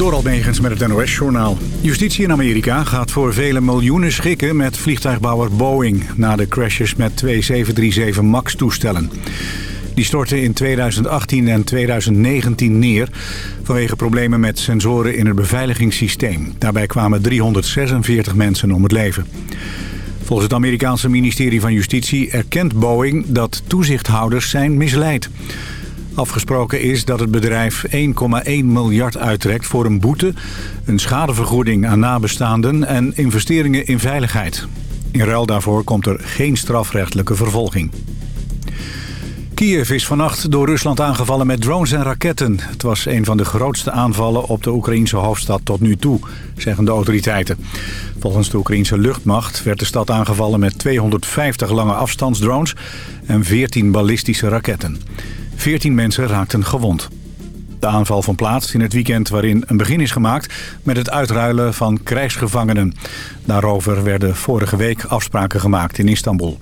Door Almegens met het NOS-journaal. Justitie in Amerika gaat voor vele miljoenen schikken met vliegtuigbouwer Boeing... na de crashes met twee 737 MAX-toestellen. Die stortten in 2018 en 2019 neer vanwege problemen met sensoren in het beveiligingssysteem. Daarbij kwamen 346 mensen om het leven. Volgens het Amerikaanse ministerie van Justitie erkent Boeing dat toezichthouders zijn misleid. Afgesproken is dat het bedrijf 1,1 miljard uittrekt voor een boete... een schadevergoeding aan nabestaanden en investeringen in veiligheid. In ruil daarvoor komt er geen strafrechtelijke vervolging. Kiev is vannacht door Rusland aangevallen met drones en raketten. Het was een van de grootste aanvallen op de Oekraïense hoofdstad tot nu toe, zeggen de autoriteiten. Volgens de Oekraïense luchtmacht werd de stad aangevallen met 250 lange afstandsdrones en 14 ballistische raketten. 14 mensen raakten gewond. De aanval vond plaats in het weekend waarin een begin is gemaakt met het uitruilen van krijgsgevangenen. Daarover werden vorige week afspraken gemaakt in Istanbul.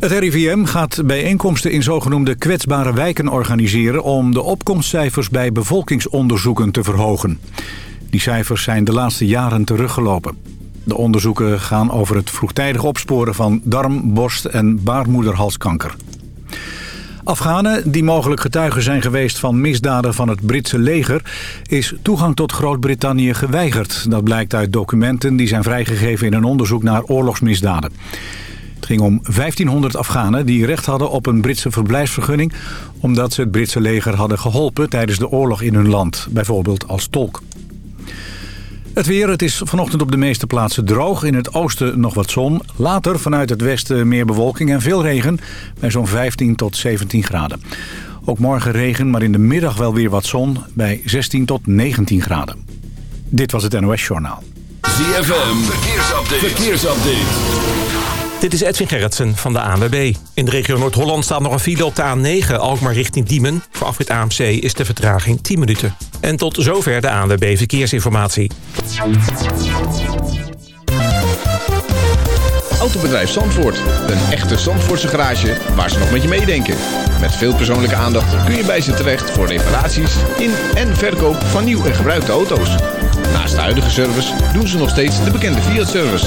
Het RIVM gaat bijeenkomsten in zogenoemde kwetsbare wijken organiseren... om de opkomstcijfers bij bevolkingsonderzoeken te verhogen. Die cijfers zijn de laatste jaren teruggelopen. De onderzoeken gaan over het vroegtijdig opsporen van darm-, borst- en baarmoederhalskanker. Afghanen die mogelijk getuigen zijn geweest van misdaden van het Britse leger... is toegang tot Groot-Brittannië geweigerd. Dat blijkt uit documenten die zijn vrijgegeven in een onderzoek naar oorlogsmisdaden. Het ging om 1500 Afghanen die recht hadden op een Britse verblijfsvergunning... omdat ze het Britse leger hadden geholpen tijdens de oorlog in hun land, bijvoorbeeld als tolk. Het weer, het is vanochtend op de meeste plaatsen droog. In het oosten nog wat zon. Later vanuit het westen meer bewolking en veel regen bij zo'n 15 tot 17 graden. Ook morgen regen, maar in de middag wel weer wat zon bij 16 tot 19 graden. Dit was het NOS Journaal. ZFM, verkeersupdate. verkeersupdate. Dit is Edwin Gerritsen van de ANWB. In de regio Noord-Holland staat nog een file op de A9, Alkmaar richting Diemen. Voor afrit AMC is de vertraging 10 minuten. En tot zover de ANWB Verkeersinformatie. Autobedrijf Zandvoort. Een echte Zandvoortse garage waar ze nog met je meedenken. Met veel persoonlijke aandacht kun je bij ze terecht voor reparaties in en verkoop van nieuw en gebruikte auto's. Naast de huidige service doen ze nog steeds de bekende Fiat-service.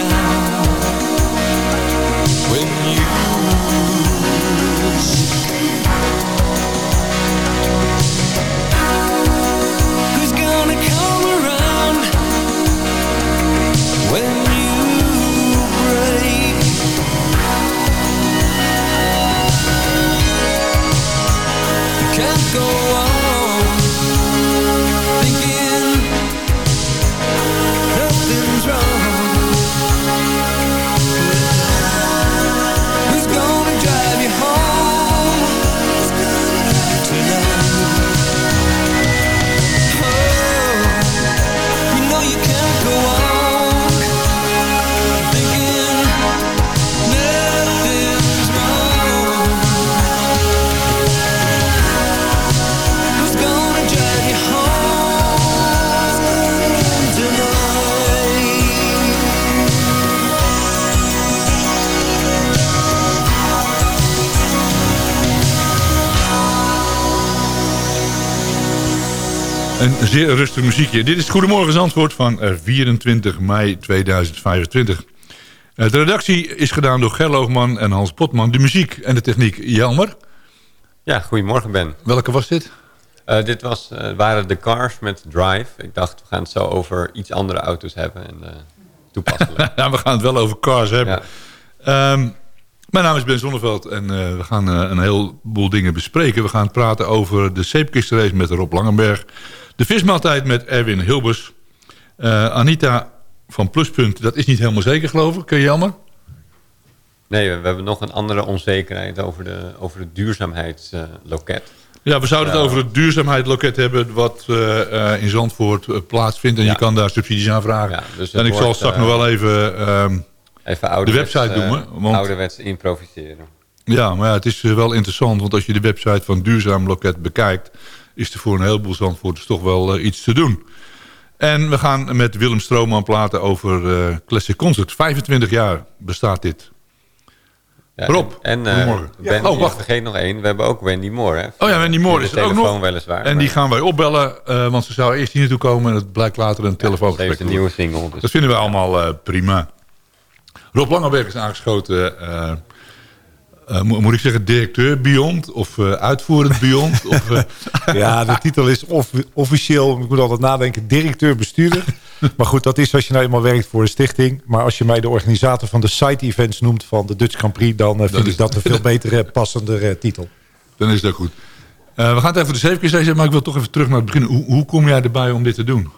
Een zeer rustig muziekje. Dit is Goedemorgen antwoord van 24 eh, mei 2025. Eh, de redactie is gedaan door Gerloogman en Hans Potman. De muziek en de techniek Jelmer. Ja, goedemorgen Ben. Welke was dit? Uh, dit was, waren de Cars met Drive. Ik dacht, we gaan het zo over iets andere auto's hebben. En toepasselijk. ja, we gaan het wel over Cars hebben. Ja. Um, mijn naam is Ben Zonneveld en we gaan een heleboel dingen bespreken. We gaan praten over de zeepkistrace met Rob Langenberg... De vismaaltijd met Erwin Hilbers. Uh, Anita van Pluspunt, dat is niet helemaal zeker geloof ik. Kun je jammer? Nee, we hebben nog een andere onzekerheid over de, over het duurzaamheidsloket. ja, we zouden het over het duurzaamheidsloket hebben... wat uh, in Zandvoort plaatsvindt. En je kan daar subsidies aan vragen. Ja, dus en ik zal straks nog wel even, ehm, even de website doen. Want, ouderwets improviseren. Ja, maar ja, het is wel interessant. Want als je de website van Duurzaam Loket bekijkt is er voor een heleboel Zandvoorters toch wel uh, iets te doen. En we gaan met Willem Strooman praten over uh, Classic Concert. 25 jaar bestaat dit. Ja, Rob, en, en uh, ben, oh, wacht. vergeet nog één. We hebben ook Wendy Moore. Hè? Oh ja, Wendy Moore is er ook nog. weliswaar. En die gaan wij opbellen, uh, want ze zou eerst hier naartoe komen... en het blijkt later een telefoongesprek ja, een nieuwe single. Dus. Dat vinden we allemaal uh, prima. Rob Langenberg is aangeschoten uh, moet ik zeggen directeur Beyond of uh, uitvoerend Beyond? of, uh... Ja, de titel is officieel, ik moet altijd nadenken, directeur-bestuurder. maar goed, dat is als je nou eenmaal werkt voor de stichting. Maar als je mij de organisator van de site-events noemt van de Dutch Grand Prix... dan vind ik dat een veel betere, passende titel. Dan is dat goed. we gaan het even de zeven keer zeggen, maar ik wil toch even terug naar het begin. Hoe, hoe kom jij erbij om dit te doen?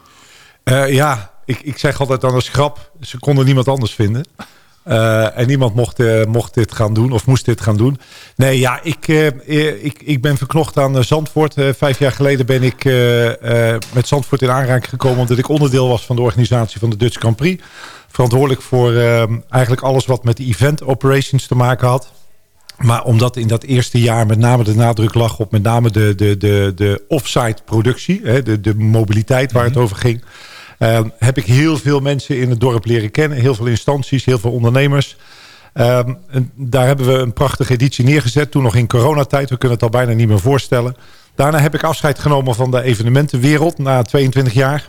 ja, ik, ik zeg altijd dan een schrap, ze konden niemand anders vinden... Uh, en niemand mocht, uh, mocht dit gaan doen of moest dit gaan doen. Nee, ja, ik, uh, ik, ik ben verknocht aan Zandvoort. vijf jaar geleden ben ik met Zandvoort in aanraking gekomen... omdat ik onderdeel was van de organisatie van de Dutch Grand Prix. Verantwoordelijk voor eigenlijk alles wat met de event operations te maken had. Maar omdat in dat eerste jaar met name de nadruk lag op met name de, de, de, de offsite productie... Hè, de, de mobiliteit waar het mhm. over ging... Ehm, heb ik heel veel mensen in het dorp leren kennen. Heel veel instanties, heel veel ondernemers. Um, daar hebben we een prachtige editie neergezet. Toen nog in coronatijd. We kunnen het al bijna niet meer voorstellen. Daarna heb ik afscheid genomen van de evenementenwereld. Na 22 jaar.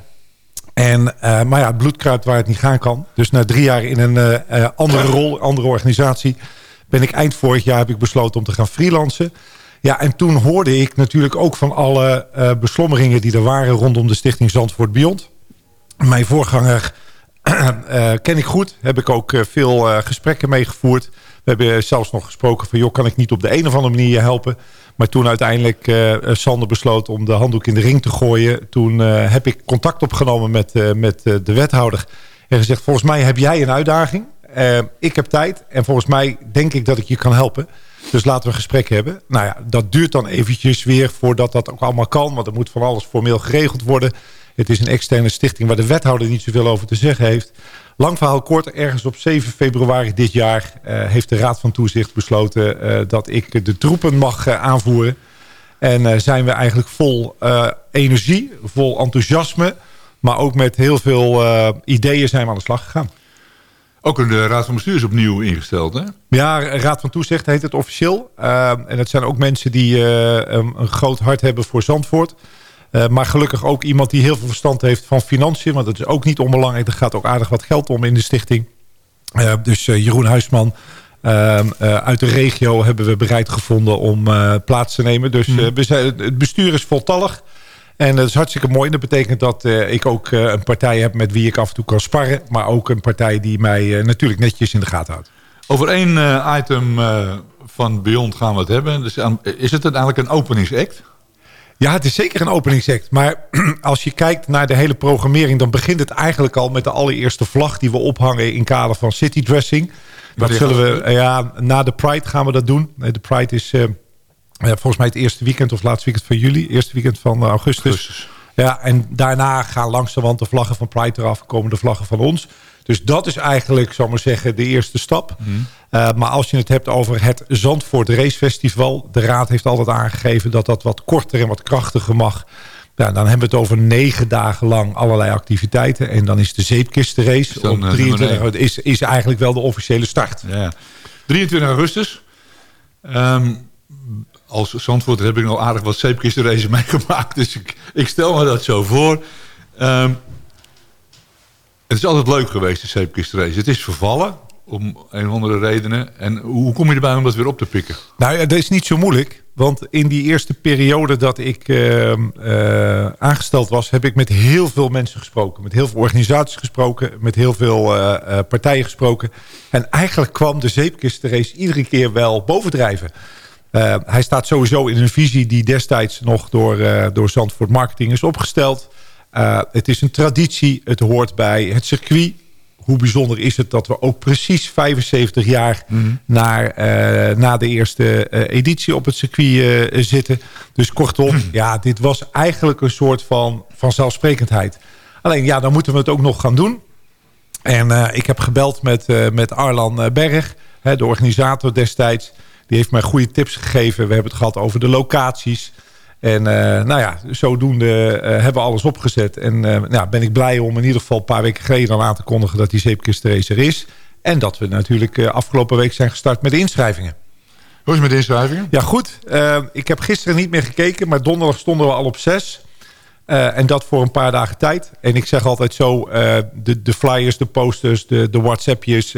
En, uh, maar ja, het bloedkruid waar het niet gaan kan. Dus na drie jaar in een uh, andere rol, andere organisatie... ben ik eind vorig jaar heb ik besloten om te gaan freelancen. Ja, en toen hoorde ik natuurlijk ook van alle uh, beslommeringen die er waren... rondom de stichting Zandvoort Beyond. Mijn voorganger uh, ken ik goed. Heb ik ook uh, veel uh, gesprekken meegevoerd. We hebben zelfs nog gesproken van... joh, kan ik niet op de een of andere manier je helpen? Maar toen uiteindelijk Sander besloot om de handdoek in de ring te gooien... toen heb ik contact opgenomen met, met de wethouder. En gezegd, volgens mij heb jij een uitdaging. ik heb tijd. En volgens mij denk ik dat ik je kan helpen. Dus laten we een gesprek hebben. Nou ja, dat duurt dan eventjes weer voordat dat ook allemaal kan. Want er moet van alles formeel geregeld worden. Het is een externe stichting waar de wethouder niet zoveel over te zeggen heeft. Lang verhaal kort, ergens op 7 februari dit jaar... Uh, heeft de Raad van Toezicht besloten uh, dat ik de troepen mag uh, aanvoeren. En zijn we eigenlijk vol energie, vol enthousiasme... maar ook met heel veel ideeën zijn we aan de slag gegaan. Ook een Raad van Bestuur is opnieuw ingesteld, hè? Ja, Raad van Toezicht heet het officieel. en het zijn ook mensen die een, een groot hart hebben voor Zandvoort... Uh, maar gelukkig ook iemand die heel veel verstand heeft van financiën. Want dat is ook niet onbelangrijk. Er gaat ook aardig wat geld om in de stichting. Uh, dus uh, Jeroen Huisman ehm, uit de regio hebben we bereid gevonden om plaats te nemen. Dus mm. we zijn, het bestuur is voltallig. En dat is hartstikke mooi. Dat betekent dat ik ook een partij heb met wie ik af en toe kan sparren. Maar ook een partij die mij natuurlijk netjes in de gaten houdt. Over één item van Beyond gaan we het hebben. Dus, is het uiteindelijk een openingsact? Ja, het is zeker een openingsact. Maar als je kijkt naar de hele programmering... dan begint het eigenlijk al met de allereerste vlag... die we ophangen in kader van city dressing. Dat zullen we, ja, na de Pride gaan we dat doen. De Pride is uh, volgens mij het eerste weekend of laatste weekend van juli. Eerste weekend van augustus. augustus. Ja, en daarna gaan langzamerhand de vlaggen van Pride eraf. Komen de vlaggen van ons. Dus dat is eigenlijk, zal maar zeggen, de eerste stap. Mhm. Uh, maar als je het hebt over het Zandvoort Race Festival... de Raad heeft altijd aangegeven dat dat wat korter en wat krachtiger mag... Ja, dan hebben we het over negen dagen lang allerlei activiteiten. En dan is de zeepkistenrace op 23 uh, is, is eigenlijk wel de officiële start. Ja. 23 augustus. Um, als Zandvoort heb ik nog aardig wat zeepkistenrace meegemaakt. Dus ik, ik, stel me dat zo voor. Um, het is altijd leuk geweest, de zeepkistenrace. Het is vervallen om een of andere redenen. En hoe kom je erbij om dat weer op te pikken? Nou ja, dat is niet zo moeilijk. Want in die eerste periode dat ik uh, uh, aangesteld was... heb ik met heel veel mensen gesproken. Met heel veel organisaties gesproken. Met heel veel uh, partijen gesproken. En eigenlijk kwam de zeepkistenrace iedere keer wel bovendrijven. hij staat sowieso in een visie die destijds nog door, door Zandvoort Marketing is opgesteld. Het is een traditie. Het hoort bij het circuit hoe bijzonder is het dat we ook precies 75 jaar mhm. naar, uh, na de eerste uh, editie op het circuit zitten. Dus kortom, ja, dit was eigenlijk een soort van vanzelfsprekendheid. Alleen ja, dan moeten we het ook nog gaan doen. En ik heb gebeld met, met Arlan Berg, hè, de organisator destijds. Die heeft mij goede tips gegeven. We hebben het gehad over de locaties. En uh, nou ja, zodoende uh, hebben we alles opgezet. En uh, nou, ben ik blij om in ieder geval een paar weken geleden aan te kondigen dat die zeepkistrace er is. En dat we natuurlijk afgelopen week zijn gestart met de inschrijvingen. Hoe is het met de inschrijvingen? Ja goed, ik heb gisteren niet meer gekeken, maar donderdag stonden we al op zes. en dat voor een paar dagen tijd. En ik zeg altijd zo, de, de, flyers, de posters, de, de whatsappjes...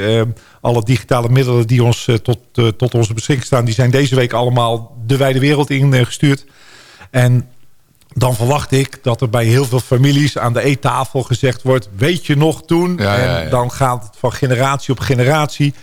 alle digitale middelen die ons tot, tot onze beschikking staan... die zijn deze week allemaal de wijde wereld ingestuurd. En dan verwacht ik dat er bij heel veel families aan de eettafel gezegd wordt... weet je nog toen? en dan gaat het van generatie op generatie.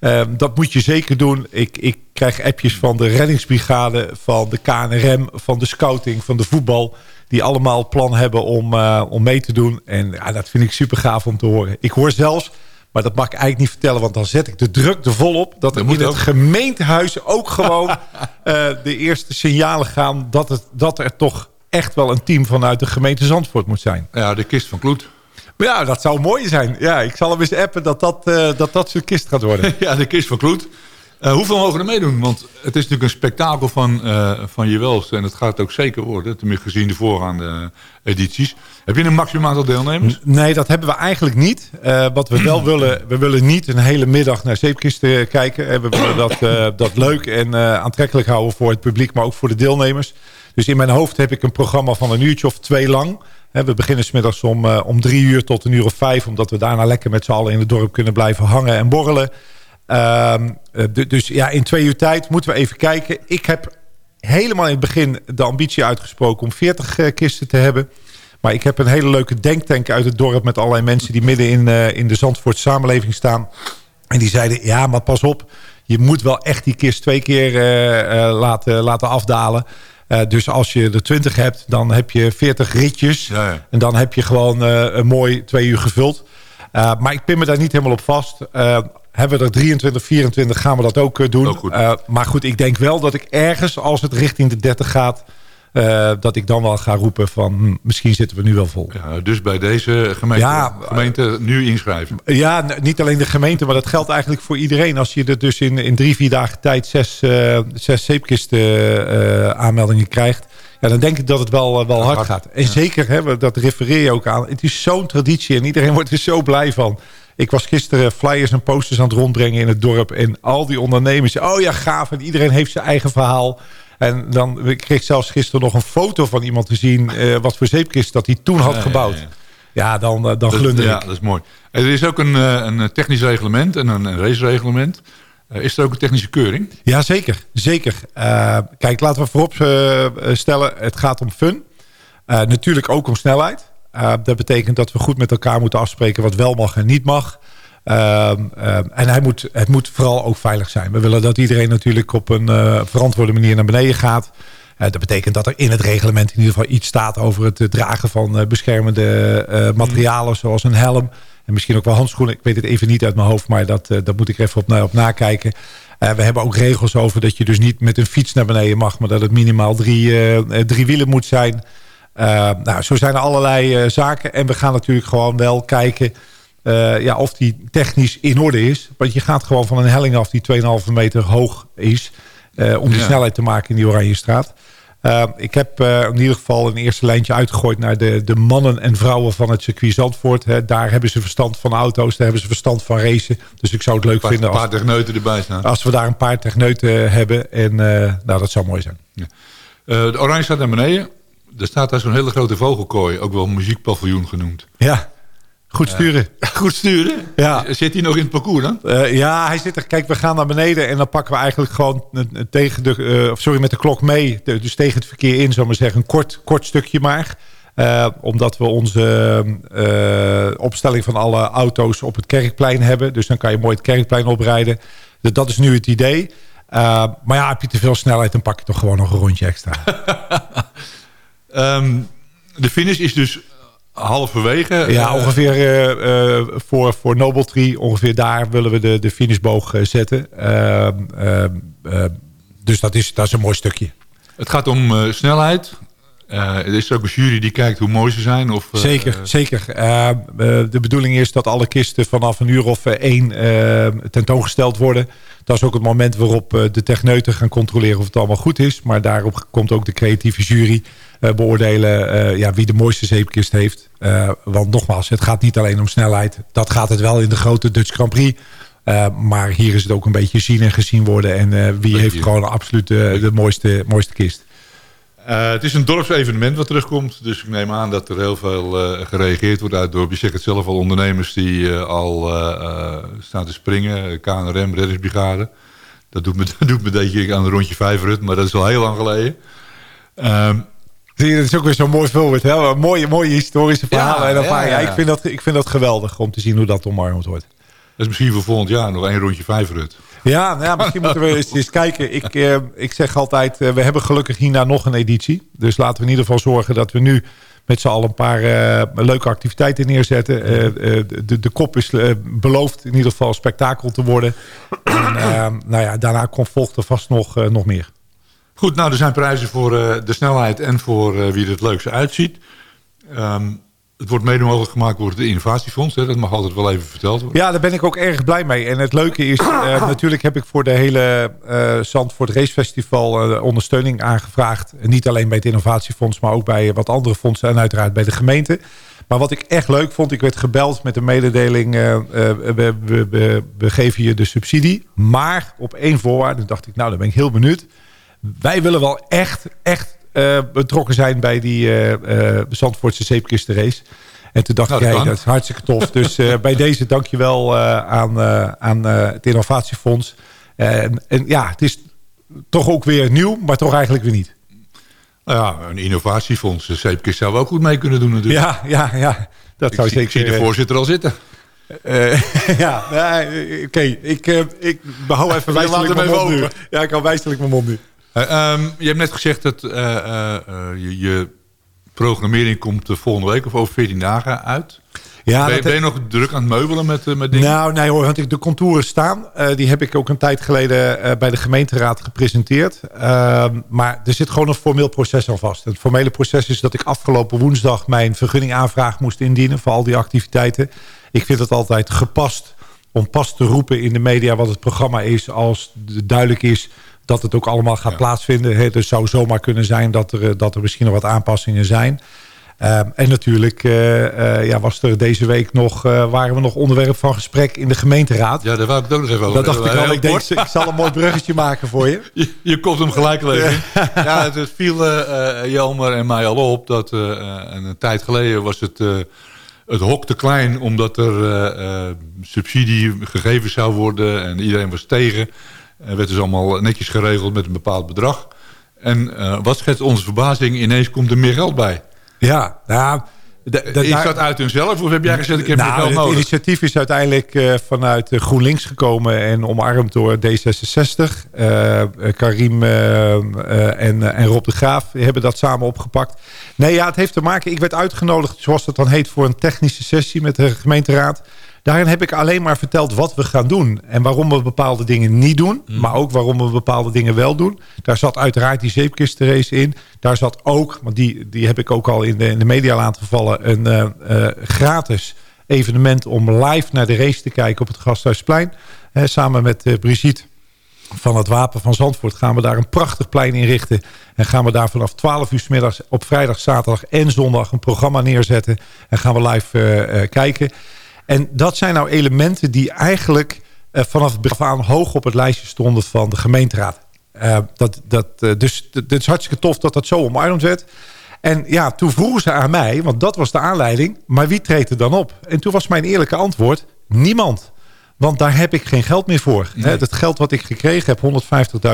Um, dat moet je zeker doen. Ik, ik krijg appjes van de reddingsbrigade, van de KNRM... van de scouting, van de voetbal... die allemaal plan hebben om, uh, om mee te doen. En ja, dat vind ik super gaaf om te horen. Ik hoor zelfs maar dat mag ik eigenlijk niet vertellen, want dan zet ik de druk er volop. Dat er in het gemeentehuis ook gewoon uh, de eerste signalen gaan... Dat, het, dat er toch echt wel een team vanuit de gemeente Zandvoort moet zijn. Ja, de kist van Kloet. Ja, dat zou mooi zijn. Ja, ik zal hem eens appen dat dat, uh, dat, dat zo'n kist gaat worden. ja, de kist van Kloet. Uh, hoeveel mogen er meedoen? Want het is natuurlijk een spektakel van, uh, van je welste. En het gaat ook zeker worden, tenminste gezien de voorgaande edities. Heb je een maximaal aantal deelnemers? Nee, dat hebben we eigenlijk niet. Wat we wel willen, we willen niet een hele middag naar zeepkisten kijken. We willen dat, dat leuk en aantrekkelijk houden voor het publiek, maar ook voor de deelnemers. Dus in mijn hoofd heb ik een programma van een uurtje of twee lang. We beginnen smiddags om, om drie uur tot een uur of vijf. Omdat we daarna lekker met z'n allen in het dorp kunnen blijven hangen en borrelen. Ehm, eh, dus ja, in twee uur tijd moeten we even kijken. Ik heb helemaal in het begin de ambitie uitgesproken om 40 uh, eh, kisten te hebben. Maar ik heb een hele leuke denktank uit het dorp... met allerlei mensen die midden in, uh, in de Zandvoort samenleving staan. En die zeiden, ja, maar pas op. Je moet wel echt die kist twee keer laten, laten afdalen. dus als je er 20 hebt, dan heb je 40 ritjes. Ja, ja. En dan heb je gewoon een mooi twee uur gevuld. maar ik pin me daar niet helemaal op vast hebben we er 23, 24, gaan we dat ook doen. Ook goed. maar goed, ik denk wel dat ik ergens, als het richting de 30 gaat... dat ik dan wel ga roepen van hm, misschien zitten we nu wel vol. Ja, dus bij deze gemeente, Ja, gemeente nu inschrijven. Ja, niet alleen de gemeente, maar dat geldt eigenlijk voor iedereen. Als je er dus in, in drie, vier dagen tijd zes, eh zes zeepkisten eh, aanmeldingen krijgt... Ja, dan denk ik dat het wel, eh, wel hard hard. gaat. En zeker, hè, dat refereer je ook aan. Het is zo'n traditie en iedereen wordt er zo blij van. Ik was gisteren flyers en posters aan het rondbrengen in het dorp. En al die ondernemers, oh ja, gaaf. En iedereen heeft zijn eigen verhaal. En dan ik kreeg zelfs gisteren nog een foto van iemand te zien... eh, wat voor zeepkist dat hij toen had Ja, ja, gebouwd. ja. Ja, dan, eh, dan Dat, glunder ja, dat is mooi. Er is ook een, eh, een technisch reglement en een, een racereglement. Is er ook een technische keuring? Ja, zeker. zeker. Kijk, laten we voorop stellen, het gaat om fun. Natuurlijk ook om snelheid. Eh, dat betekent dat we goed met elkaar moeten afspreken wat wel mag en niet mag. Ehm, ehm, en hij moet, het moet vooral ook veilig zijn. We willen dat iedereen natuurlijk op een eh, verantwoorde manier naar beneden gaat. Eh, dat betekent dat er in het reglement in ieder geval iets staat over het dragen van beschermende materialen zoals een helm. En misschien ook wel handschoenen. Ik weet het even niet uit mijn hoofd, maar dat, dat moet ik even op, op nakijken. We hebben ook regels over dat je dus niet met een fiets naar beneden mag, maar dat het minimaal drie, drie wielen moet zijn. Eh, nou, zo zijn er allerlei eh, zaken. En we gaan natuurlijk gewoon wel kijken eh, ja, of die technisch in orde is. Want je gaat gewoon van een helling af die 2,5 meter hoog is. om die Ja. snelheid te maken in die Oranje Straat. Ik heb in ieder geval een eerste lijntje uitgegooid naar de, de mannen en vrouwen van het circuit Zandvoort. Hè. Daar hebben ze verstand van auto's, daar hebben ze verstand van racen. Dus ik zou het leuk Een paar, vinden als, paar techneuten erbij staan. als we daar een paar techneuten hebben. En nou, dat zou mooi zijn. Eh, de oranje staat naar beneden. Er staat daar zo'n hele grote vogelkooi. Ook wel muziekpaviljoen genoemd. Ja, goed sturen. Goed sturen. Ja. Zit hij nog in het parcours dan? Eh, ja, hij zit er. Kijk, we gaan naar beneden en dan pakken we eigenlijk gewoon tegen de, eh, sorry, met de klok mee. de- dus tegen het verkeer in, zou maar zeggen. Een kort, kort stukje maar. Eh, omdat we onze opstelling van alle auto's op het kerkplein hebben. Dus dan kan je mooi het kerkplein oprijden. Dus dat is nu het idee. Maar ja, heb je te veel snelheid, dan pak je toch gewoon nog een rondje extra. Ehm, de finish is dus halverwege. Ja, Eh, ongeveer eh, eh, voor, voor Noble Tree, ongeveer daar willen we de, de finishboog zetten. Ehm, ehm, dus dat is, dat is een mooi stukje. Het gaat om snelheid. Er is ook een jury die kijkt hoe mooi ze zijn. Of, Zeker, zeker. De bedoeling is dat alle kisten vanaf een uur of één tentoongesteld worden. Dat is ook het moment waarop de techneuten gaan controleren of het allemaal goed is. Maar daarop komt ook de creatieve jury beoordelen eh, ja, wie de mooiste zeepkist heeft. Eh, want nogmaals, het gaat niet alleen om snelheid. Dat gaat het wel in de grote Dutch Grand Prix. Eh, maar hier is het ook een beetje zien en gezien worden. En eh, wie heeft gewoon absoluut de, de mooiste, mooiste kist. Eh, het is een dorpsevenement wat terugkomt. Dus ik neem aan dat er heel veel eh, gereageerd wordt uit het dorp. Je zegt het zelf al, ondernemers die eh, al eh, eh, staan te springen. KNRM, Reddingsbrigade. Dat doet me, dat doet me denken aan de rondje vijfrut, maar dat is al heel lang geleden. Ehm, Zie je, dat is ook weer zo'n mooi voorbeeld. Hè? Mooie, mooie historische verhalen. Ja, en dan ja, vaak- ja, ja. ik, vind dat, ik vind dat geweldig om te zien hoe dat omarmd wordt. dat is misschien voor volgend jaar nog één rondje vijfrut. Ja, nou ja misschien moeten we eens, eens kijken. Ik, eh, ik zeg altijd, eh, we hebben gelukkig hierna nog een editie. Dus laten we in ieder geval zorgen dat we nu met z'n allen een paar eh, leuke activiteiten neerzetten. Eh, eh, de, de kop is beloofd in ieder geval spektakel te worden. En nou ja, daarna komt, volgt er vast nog, eh, nog meer. Goed, nou er zijn prijzen voor eh, de snelheid en voor eh, wie er het leukste uitziet. Ehm, het wordt mede mogelijk gemaakt door het Innovatiefonds. Hè? Dat mag altijd wel even verteld worden. Ja, daar ben ik ook erg blij mee. En het leuke is, eh, natuurlijk heb ik voor de hele eh Zandvoort Race Festival eh, ondersteuning aangevraagd. En niet alleen bij het Innovatiefonds, maar ook bij wat andere fondsen en uiteraard bij de gemeente. Maar wat ik echt leuk vond, ik werd gebeld met de mededeling, we, we, we, we geven je de subsidie. Maar op één voorwaarde, dacht ik, nou dan ben ik heel benieuwd. Wij willen wel echt, echt eh, betrokken zijn bij die eh eh Zandvoortse zeepkistenrace. En toen dacht Nou, ik, dat kan. dat is hartstikke tof. Dus bij deze dankjewel uh, aan, aan het Innovatiefonds. En, en ja, het is toch ook weer nieuw, maar toch eigenlijk weer niet. Nou ja, een innovatiefonds. De zeepkist zou we ook goed mee kunnen doen natuurlijk. Ja, ja, ja. Dat ik, zou zie, zeker... ik zie de voorzitter al zitten. Uh, ja, uh, oké. Okay. Ik, uh, ik hou even wijselijk mijn mond nu. Ja, ik hou wijselijk mijn mond nu. Um, je hebt net gezegd dat uh, je, je, programmering komt volgende week of over 14 dagen uit. Ja, ben, je, ben je nog druk aan het meubelen met, met dingen? Nou, nee hoor, want ik, de contouren staan. die heb ik ook een tijd geleden bij de gemeenteraad gepresenteerd. Ehm, maar er zit gewoon een formeel proces aan vast. Het formele proces is dat ik afgelopen woensdag mijn vergunningaanvraag moest indienen voor al die activiteiten. Ik vind het altijd gepast om pas te roepen in de media wat het programma is... als duidelijk is dat het ook allemaal gaat plaatsvinden. Het zou zomaar kunnen zijn dat er, dat er misschien nog wat aanpassingen zijn. Ehm, en natuurlijk uh, ja, was er deze week nog, uh, waren we nog onderwerp van gesprek in de gemeenteraad. Ja, daar wou ik ook nog even over. Dat dacht ik al. Ik, denk, ik zal een mooi bruggetje maken voor je. Je, je komt hem gelijk lezen. ja, het, viel Jelmer en mij al op dat een tijd geleden was het het hok te klein omdat er subsidie gegeven zou worden en iedereen was tegen. Er werd dus allemaal netjes geregeld met een bepaald bedrag. En uh, wat schetst onze verbazing, ineens komt er meer geld bij. Ja, nou, is dat uit hunzelf of heb jij gezegd ik heb nou, geld nodig? Het initiatief is uiteindelijk uh, vanuit GroenLinks gekomen en omarmd door D66. Uh, Karim uh, en, en Rob de Graaf hebben dat samen opgepakt. Nee, ja, het heeft te maken. Ik werd uitgenodigd, zoals dat dan heet, voor een technische sessie met de gemeenteraad. Daarin heb ik alleen maar verteld wat we gaan doen. En waarom we bepaalde dingen niet doen. Hmm. Maar ook waarom we bepaalde dingen wel doen. Daar zat uiteraard die zeepkistenrace in. Daar zat ook, want die, die heb ik ook al in de, in de media laten vallen... een uh, gratis evenement om live naar de race te kijken op het Gasthuisplein. samen met uh, Brigitte van het Wapen van Zandvoort gaan we daar een prachtig plein inrichten. En gaan we daar vanaf 12 uur s middags op vrijdag, zaterdag en zondag een programma neerzetten. En gaan we live uh, kijken. En dat zijn nou elementen die eigenlijk uh, vanaf het begin aan hoog op het lijstje stonden van de gemeenteraad. Uh, dat, dat, uh, dus het is hartstikke tof dat dat zo omarmd werd. En ja, toen vroegen ze aan mij, want dat was de aanleiding... maar wie treedt er dan op? En toen was mijn eerlijke antwoord, niemand. Want daar heb ik geen geld meer voor. Nee. Het geld wat ik gekregen heb,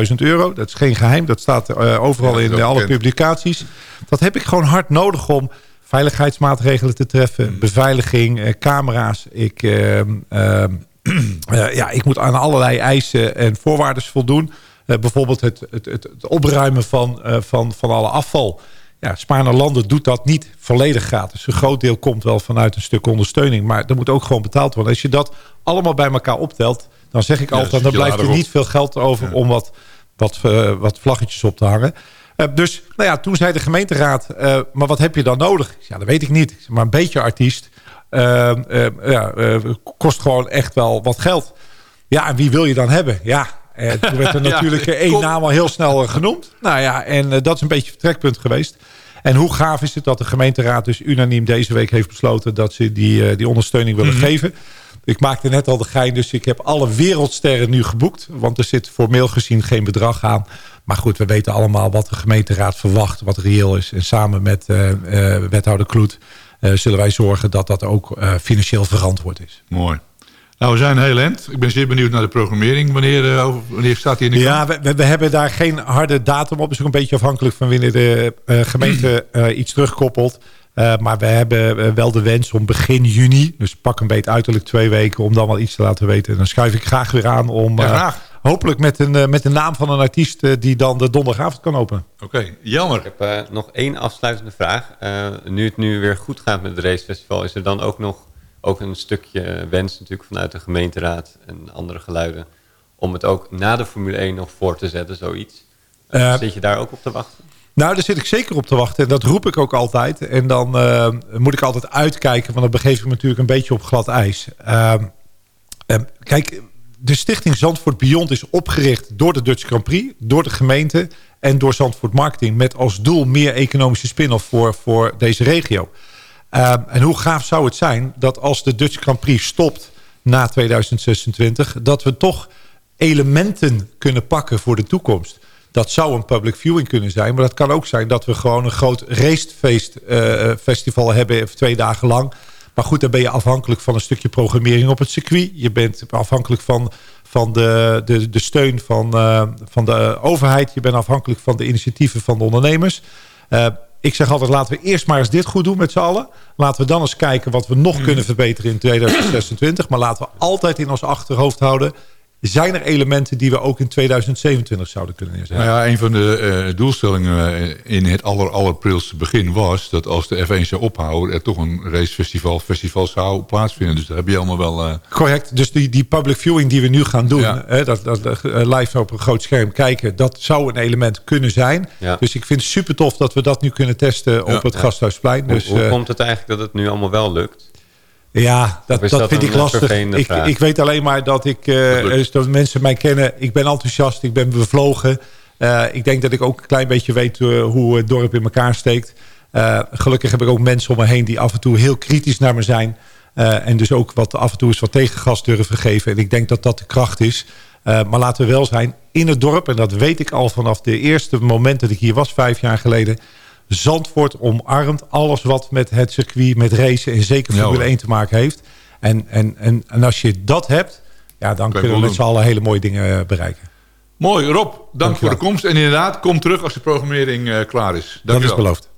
150.000 euro... dat is geen geheim, dat staat overal ja, in alle publicaties. Dat heb ik gewoon hard nodig om veiligheidsmaatregelen te treffen. Mm. Beveiliging, eh, camera's. Ik, ehm, ehm, eh, ja, ik moet aan allerlei eisen en voorwaarden voldoen. Eh, bijvoorbeeld het, het, het, het, opruimen van, van, van alle afval. Ja, Spaarne Landen doet dat niet volledig gratis. Een groot deel komt wel vanuit een stuk ondersteuning. Maar er moet ook gewoon betaald worden. Als je dat allemaal bij elkaar optelt... dan zeg ik ja, altijd, dan blijft er niet veel geld over... Ja. om wat, wat, wat vlaggetjes op te hangen. Uh, dus nou ja, toen zei de gemeenteraad, uh, maar wat heb je dan nodig? Ja, dat weet ik niet. Maar een beetje artiest uh, ja, kost gewoon echt wel wat geld. Ja, en wie wil je dan hebben? Ja, en toen werd er natuurlijk één naam al heel snel genoemd. Nou ja, en dat is een beetje het vertrekpunt geweest. En hoe gaaf is het dat de gemeenteraad dus unaniem deze week heeft besloten... dat ze die, die ondersteuning willen mm -hmm. geven. Ik maakte net al de gein, dus ik heb alle wereldsterren nu geboekt. Want er zit formeel gezien geen bedrag aan. Maar goed, we weten allemaal wat de gemeenteraad verwacht, wat reëel is. En samen met uh, uh, wethouder Kloet uh, zullen wij zorgen dat dat ook financieel verantwoord is. Mooi. Nou, we zijn heel end. Ik ben zeer benieuwd naar de programmering. Wanneer, wanneer staat die in de Ja, we, we, hebben daar geen harde datum op. Het is ook een beetje afhankelijk van wanneer de gemeente iets terugkoppelt. Maar we hebben wel de wens om begin juni, dus pak een beetje uiterlijk twee weken... om dan wel iets te laten weten. En dan schuif ik graag weer aan om... Ja, graag. Hopelijk met, een, met de naam van een artiest die dan de donderdagavond kan openen. Oké, okay, jammer. Ik heb uh, nog één afsluitende vraag. Uh, nu het nu weer goed gaat met het racefestival... is er dan ook nog ook een stukje wens natuurlijk vanuit de gemeenteraad... en andere geluiden... om het ook na de Formule 1 nog voor te zetten, zoiets? Uh, zit je daar ook op te wachten? Nou, daar zit ik zeker op te wachten. En dat roep ik ook altijd. En dan uh, moet ik altijd uitkijken. Want dan begeef ik me natuurlijk een beetje op glad ijs. Uh, uh, kijk, de stichting Zandvoort Beyond is opgericht door de Dutch Grand Prix. Door de gemeente en door Zandvoort Marketing. Met als doel meer economische spin-off voor, voor deze regio. en hoe gaaf zou het zijn dat als de Dutch Grand Prix stopt na 2026... dat we toch elementen kunnen pakken voor de toekomst. Dat zou een public viewing kunnen zijn. Maar dat kan ook zijn dat we gewoon een groot racefeest uh, festival hebben... twee dagen lang. Maar goed, dan ben je afhankelijk van een stukje programmering op het circuit. Je bent afhankelijk van, van de, de, de steun van, uh, van de overheid. Je bent afhankelijk van de initiatieven van de ondernemers. Uh, ik zeg altijd, laten we eerst maar eens dit goed doen met z'n allen. Laten we dan eens kijken wat we nog mm. kunnen verbeteren in 2026. Maar laten we altijd in ons achterhoofd houden zijn er elementen die we ook in 2027 zouden kunnen neerzetten. Nou ja, een van de uh, doelstellingen eh, in het aller, allerprilste begin was... dat als de F1 zou ophouden... er toch een racefestival festival zou plaatsvinden. Dus daar heb je allemaal wel... Uh... Correct. Dus die, die public viewing die we nu gaan doen... Ja. Hè, dat, dat live op een groot scherm kijken... dat zou een element kunnen zijn. Ja. Dus ik vind het super tof dat we dat nu kunnen testen op het Gasthuisplein. Dus, hoe, hoe komt het eigenlijk dat het nu allemaal wel lukt? Ja, dat, dat, vind ik lastig. Ik, ik, weet alleen maar dat ik, uh, dat mensen mij kennen. Ik ben enthousiast, ik ben bevlogen. Uh, ik denk dat ik ook een klein beetje weet uh, hoe het dorp in elkaar steekt. gelukkig heb ik ook mensen om me heen die af en toe heel kritisch naar me zijn. en dus ook wat af en toe eens wat tegengas durven geven. En ik denk dat dat de kracht is. maar laten we wel zijn, in het dorp, en dat weet ik al vanaf de eerste moment dat ik hier was, vijf jaar geleden Zandvoort omarmt alles wat met het circuit, met racen en zeker Formule 1 te maken heeft. En, en, en, en als je dat hebt, ja, dan kunnen we met z'n allen hele mooie dingen eh, bereiken. Mooi, Rob, dank, voor de komst. En inderdaad, kom terug als de programmering uh, klaar is. Dank dat is beloofd.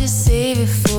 should save it for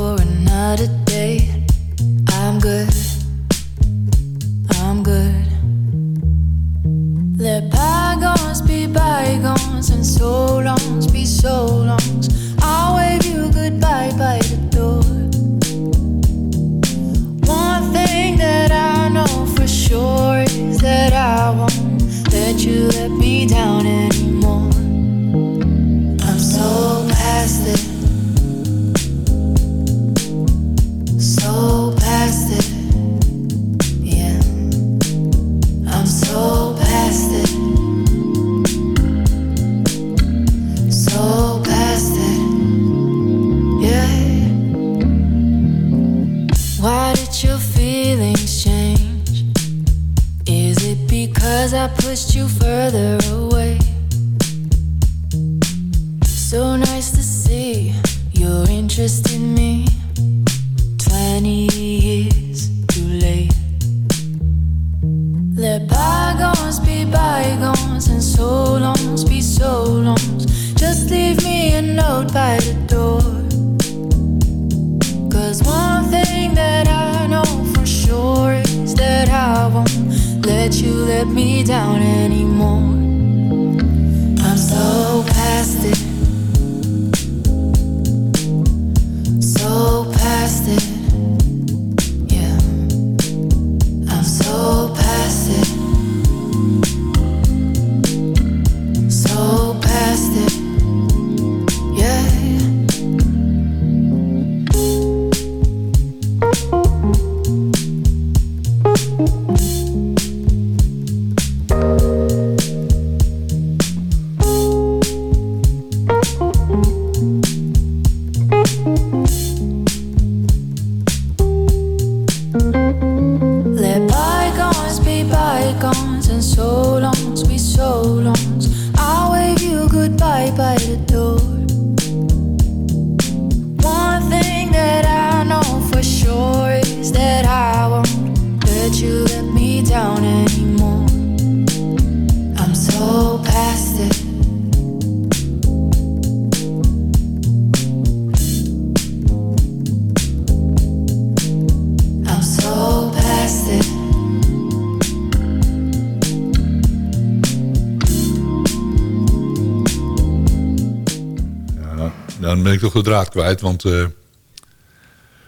de draad kwijt. Want uh,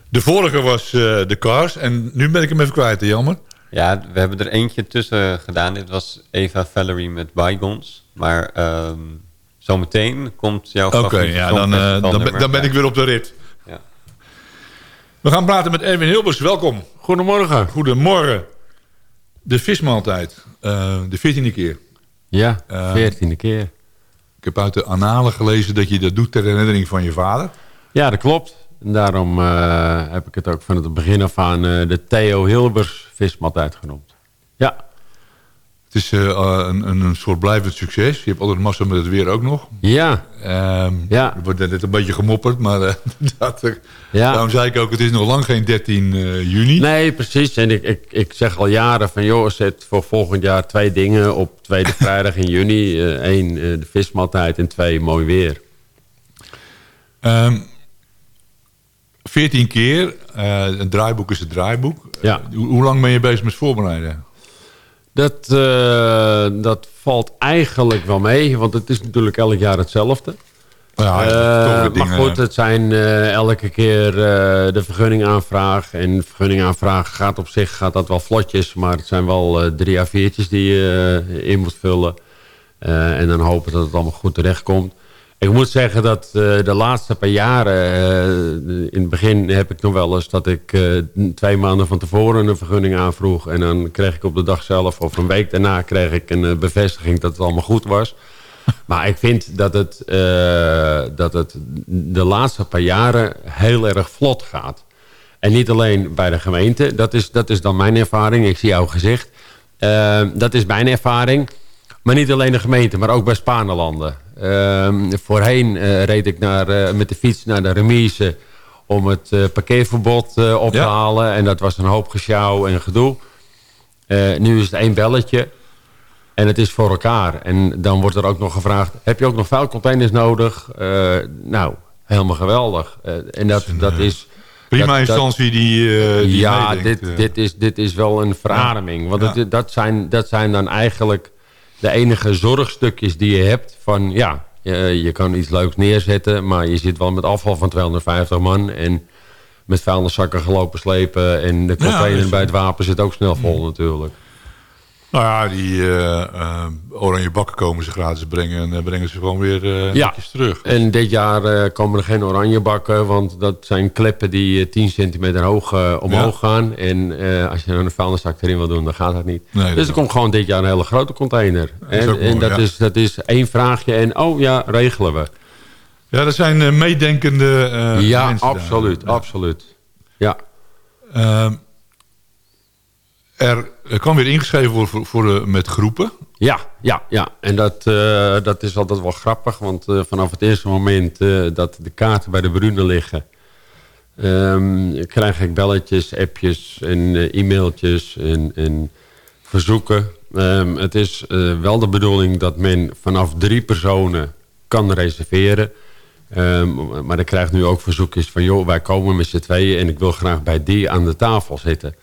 de vorige was uh, de Cars. En nu ben ik hem even kwijt, jammer. Ja, we hebben er eentje tussen gedaan. Dit was Eva Valerie met Bygons. Maar um, zometeen komt jouw Oké, ja, dan, uh, dan, ben, dan ben ik weer op de rit. Ja. We gaan praten met Erwin Hilbers. Welkom. Goedemorgen. Goedemorgen. De vismaaltijd. de veertiende keer. Ja, veertiende keer. Ik heb uit de analen gelezen dat je dat doet ter herinnering van je vader. Ja, dat klopt. En daarom eh, heb ik het ook van het begin af aan eh, de Theo Hilbers vismaaltijd genoemd. Ja, Het is eh, een, een, een soort blijvend succes. Je hebt altijd massa met het weer ook nog. ja, Ehm Ja. Er wordt net een beetje gemopperd, maar eh, dat, eh, ja. daarom zei ik ook, het is nog lang geen 13 eh, juni. Nee, precies. En ik, ik, ik zeg al jaren van... joh, zet voor volgend jaar twee dingen op tweede vrijdag in juni. Eén, de vismaaltijd en twee, mooi weer. Ehm 14 keer, eh, een draaiboek is een draaiboek. Ja. Eh, hoe, hoe lang ben je bezig met voorbereiden? Dat, eh, dat valt eigenlijk wel mee, want het is natuurlijk elk jaar hetzelfde. Ja, Eh, maar goed, het zijn eh, elke keer eh, de vergunningaanvraag. En de vergunningaanvraag gaat op zich gaat dat wel vlotjes. Maar het zijn wel drie A4'tjes die je in moet vullen. En dan hopen dat het allemaal goed terechtkomt. Ik moet zeggen dat eh, de laatste paar jaren... eh, in het begin heb ik nog wel eens dat ik eh, twee maanden van tevoren een vergunning aanvroeg. En dan kreeg ik op de dag zelf of een week daarna kreeg ik een bevestiging dat het allemaal goed was. Maar ik vind dat het, dat het de laatste paar jaren heel erg vlot gaat. En niet alleen bij de gemeente, dat is, dat is dan mijn ervaring. Ik zie jouw gezicht. Dat is mijn ervaring. Maar niet alleen de gemeente, maar ook bij Spanelanden. Ehm, voorheen eh, reed ik naar, eh, met de fiets naar de remise om het eh, parkeerverbod op te halen. En dat was een hoop gesjouw en gedoe. Nu is het één belletje. En het is voor elkaar. En dan wordt er ook nog gevraagd... heb je ook nog vuilcontainers nodig? Nou, helemaal geweldig. En dat, dat is... Prima dat- dat- instantie die, die ja, dit, dit, is, dit is wel een verademing. Want Ja. het- dat, zijn, dat zijn dan eigenlijk de enige zorgstukjes die je hebt. Van ja, je, je kan iets leuks neerzetten... maar je zit wel met afval van 250 man... en met vuilniszakken gelopen slepen... en de container bij het wapen zit ook snel vol natuurlijk. Nou ja, die eh, eh, oranje bakken komen ze gratis brengen en eh, brengen ze gewoon weer Ja. terug. En dit jaar komen er geen oranje bakken, want dat zijn kleppen die eh, 10 centimeter hoog omhoog gaan. En als je dan een vuilniszak erin wil doen, dan gaat dat niet. Nee, dat dus er komt gewoon dit jaar een hele grote container. En, ook mooi, en dat, ja. is, dat is één vraagje en oh ja, regelen we. Ja, dat zijn meedenkende ja, mensen daar. absoluut, Ja. absoluut. Ja. Er, er kan weer ingeschreven worden voor, voor, eh, met groepen. Ja, ja, ja. En dat, eh, dat is altijd wel grappig. Want eh, vanaf het eerste moment dat de kaarten bij de Brune liggen... ehm, krijg ik belletjes, appjes en e-mailtjes en, en verzoeken. Ehm, het is wel de bedoeling dat men vanaf drie personen kan reserveren. Ehm, maar ik krijg nu ook verzoekjes van... joh, wij komen met z'n tweeën en ik wil graag bij die aan de tafel zitten.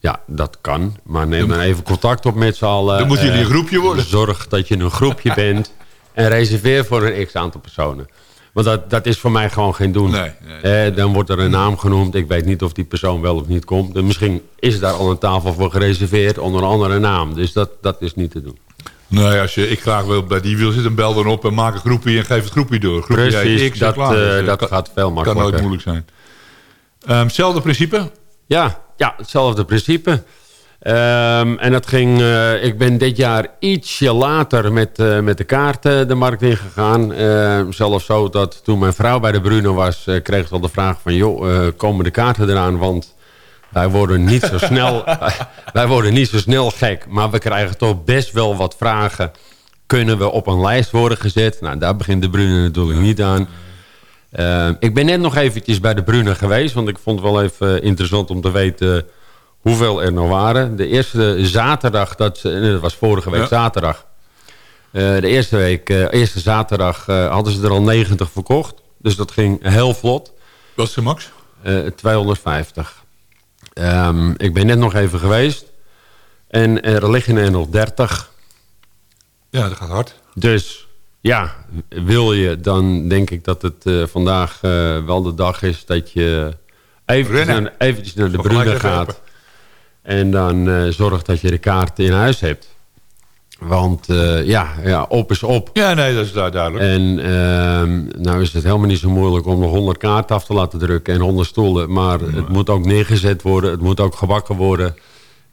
Ja, dat kan. Maar neem dan even contact op met z'n allen. Dan moeten jullie Eh, een groepje worden. Zorg dat je een groepje bent. En reserveer voor een x-aantal personen. Want dat, dat is voor mij gewoon geen doen. Nee, nee. Eh, dan wordt er een naam genoemd. Ik weet niet of die persoon wel of niet komt. En misschien is daar al een tafel voor gereserveerd onder een andere naam. Dus dat, dat is niet te doen. Nee, als je, ik graag wil, bij die wil zitten, bel dan op en maak een groepje en geef het groepje door. Groepje Precies, dat, klaar. Dus, eh, eh, dat kan, gaat veel kan makkelijker. nooit moeilijk zijn. Ehm, hetzelfde principe. Ja, ja hetzelfde principe. Ehm, en dat ging, eh, ik ben dit jaar ietsje later met, eh, met de kaarten de markt ingegaan. Ehm zelfs zo dat toen mijn vrouw bij de Bruno was, eh, kreeg ze al de vraag van... joh, eh, komen de kaarten eraan? Want wij worden niet zo snel, wij worden niet zo snel gek. Maar we krijgen toch best wel wat vragen. Kunnen we op een lijst worden gezet? Nou, daar begint de Bruno natuurlijk niet aan. Ehm, ik ben net nog eventjes bij de Brune geweest. Want ik vond het wel even interessant om te weten hoeveel er nog waren. De eerste zaterdag, dat, nee, dat was vorige week Ja. zaterdag. Eh, de eerste week, eh, eerste zaterdag eh, hadden ze er al 90 verkocht. Dus dat ging heel vlot. Wat is de max? Eh, 250. Ehm, ik ben net nog even geweest. En er liggen er nog 30. Ja, dat gaat hard. Dus ja, wil je, dan denk ik dat het eh, vandaag eh, wel de dag is dat je eventjes naar, eventjes naar de even gaat. helpen. En dan eh zorg dat je de kaart in huis hebt. Want ja, ja, op is op. Ja, nee, dat is du- duidelijk. En ehm, nou is het helemaal niet zo moeilijk om nog 100 kaarten af te laten drukken en 100 stoelen. Maar het moet ook neergezet worden, het moet ook gebakken worden.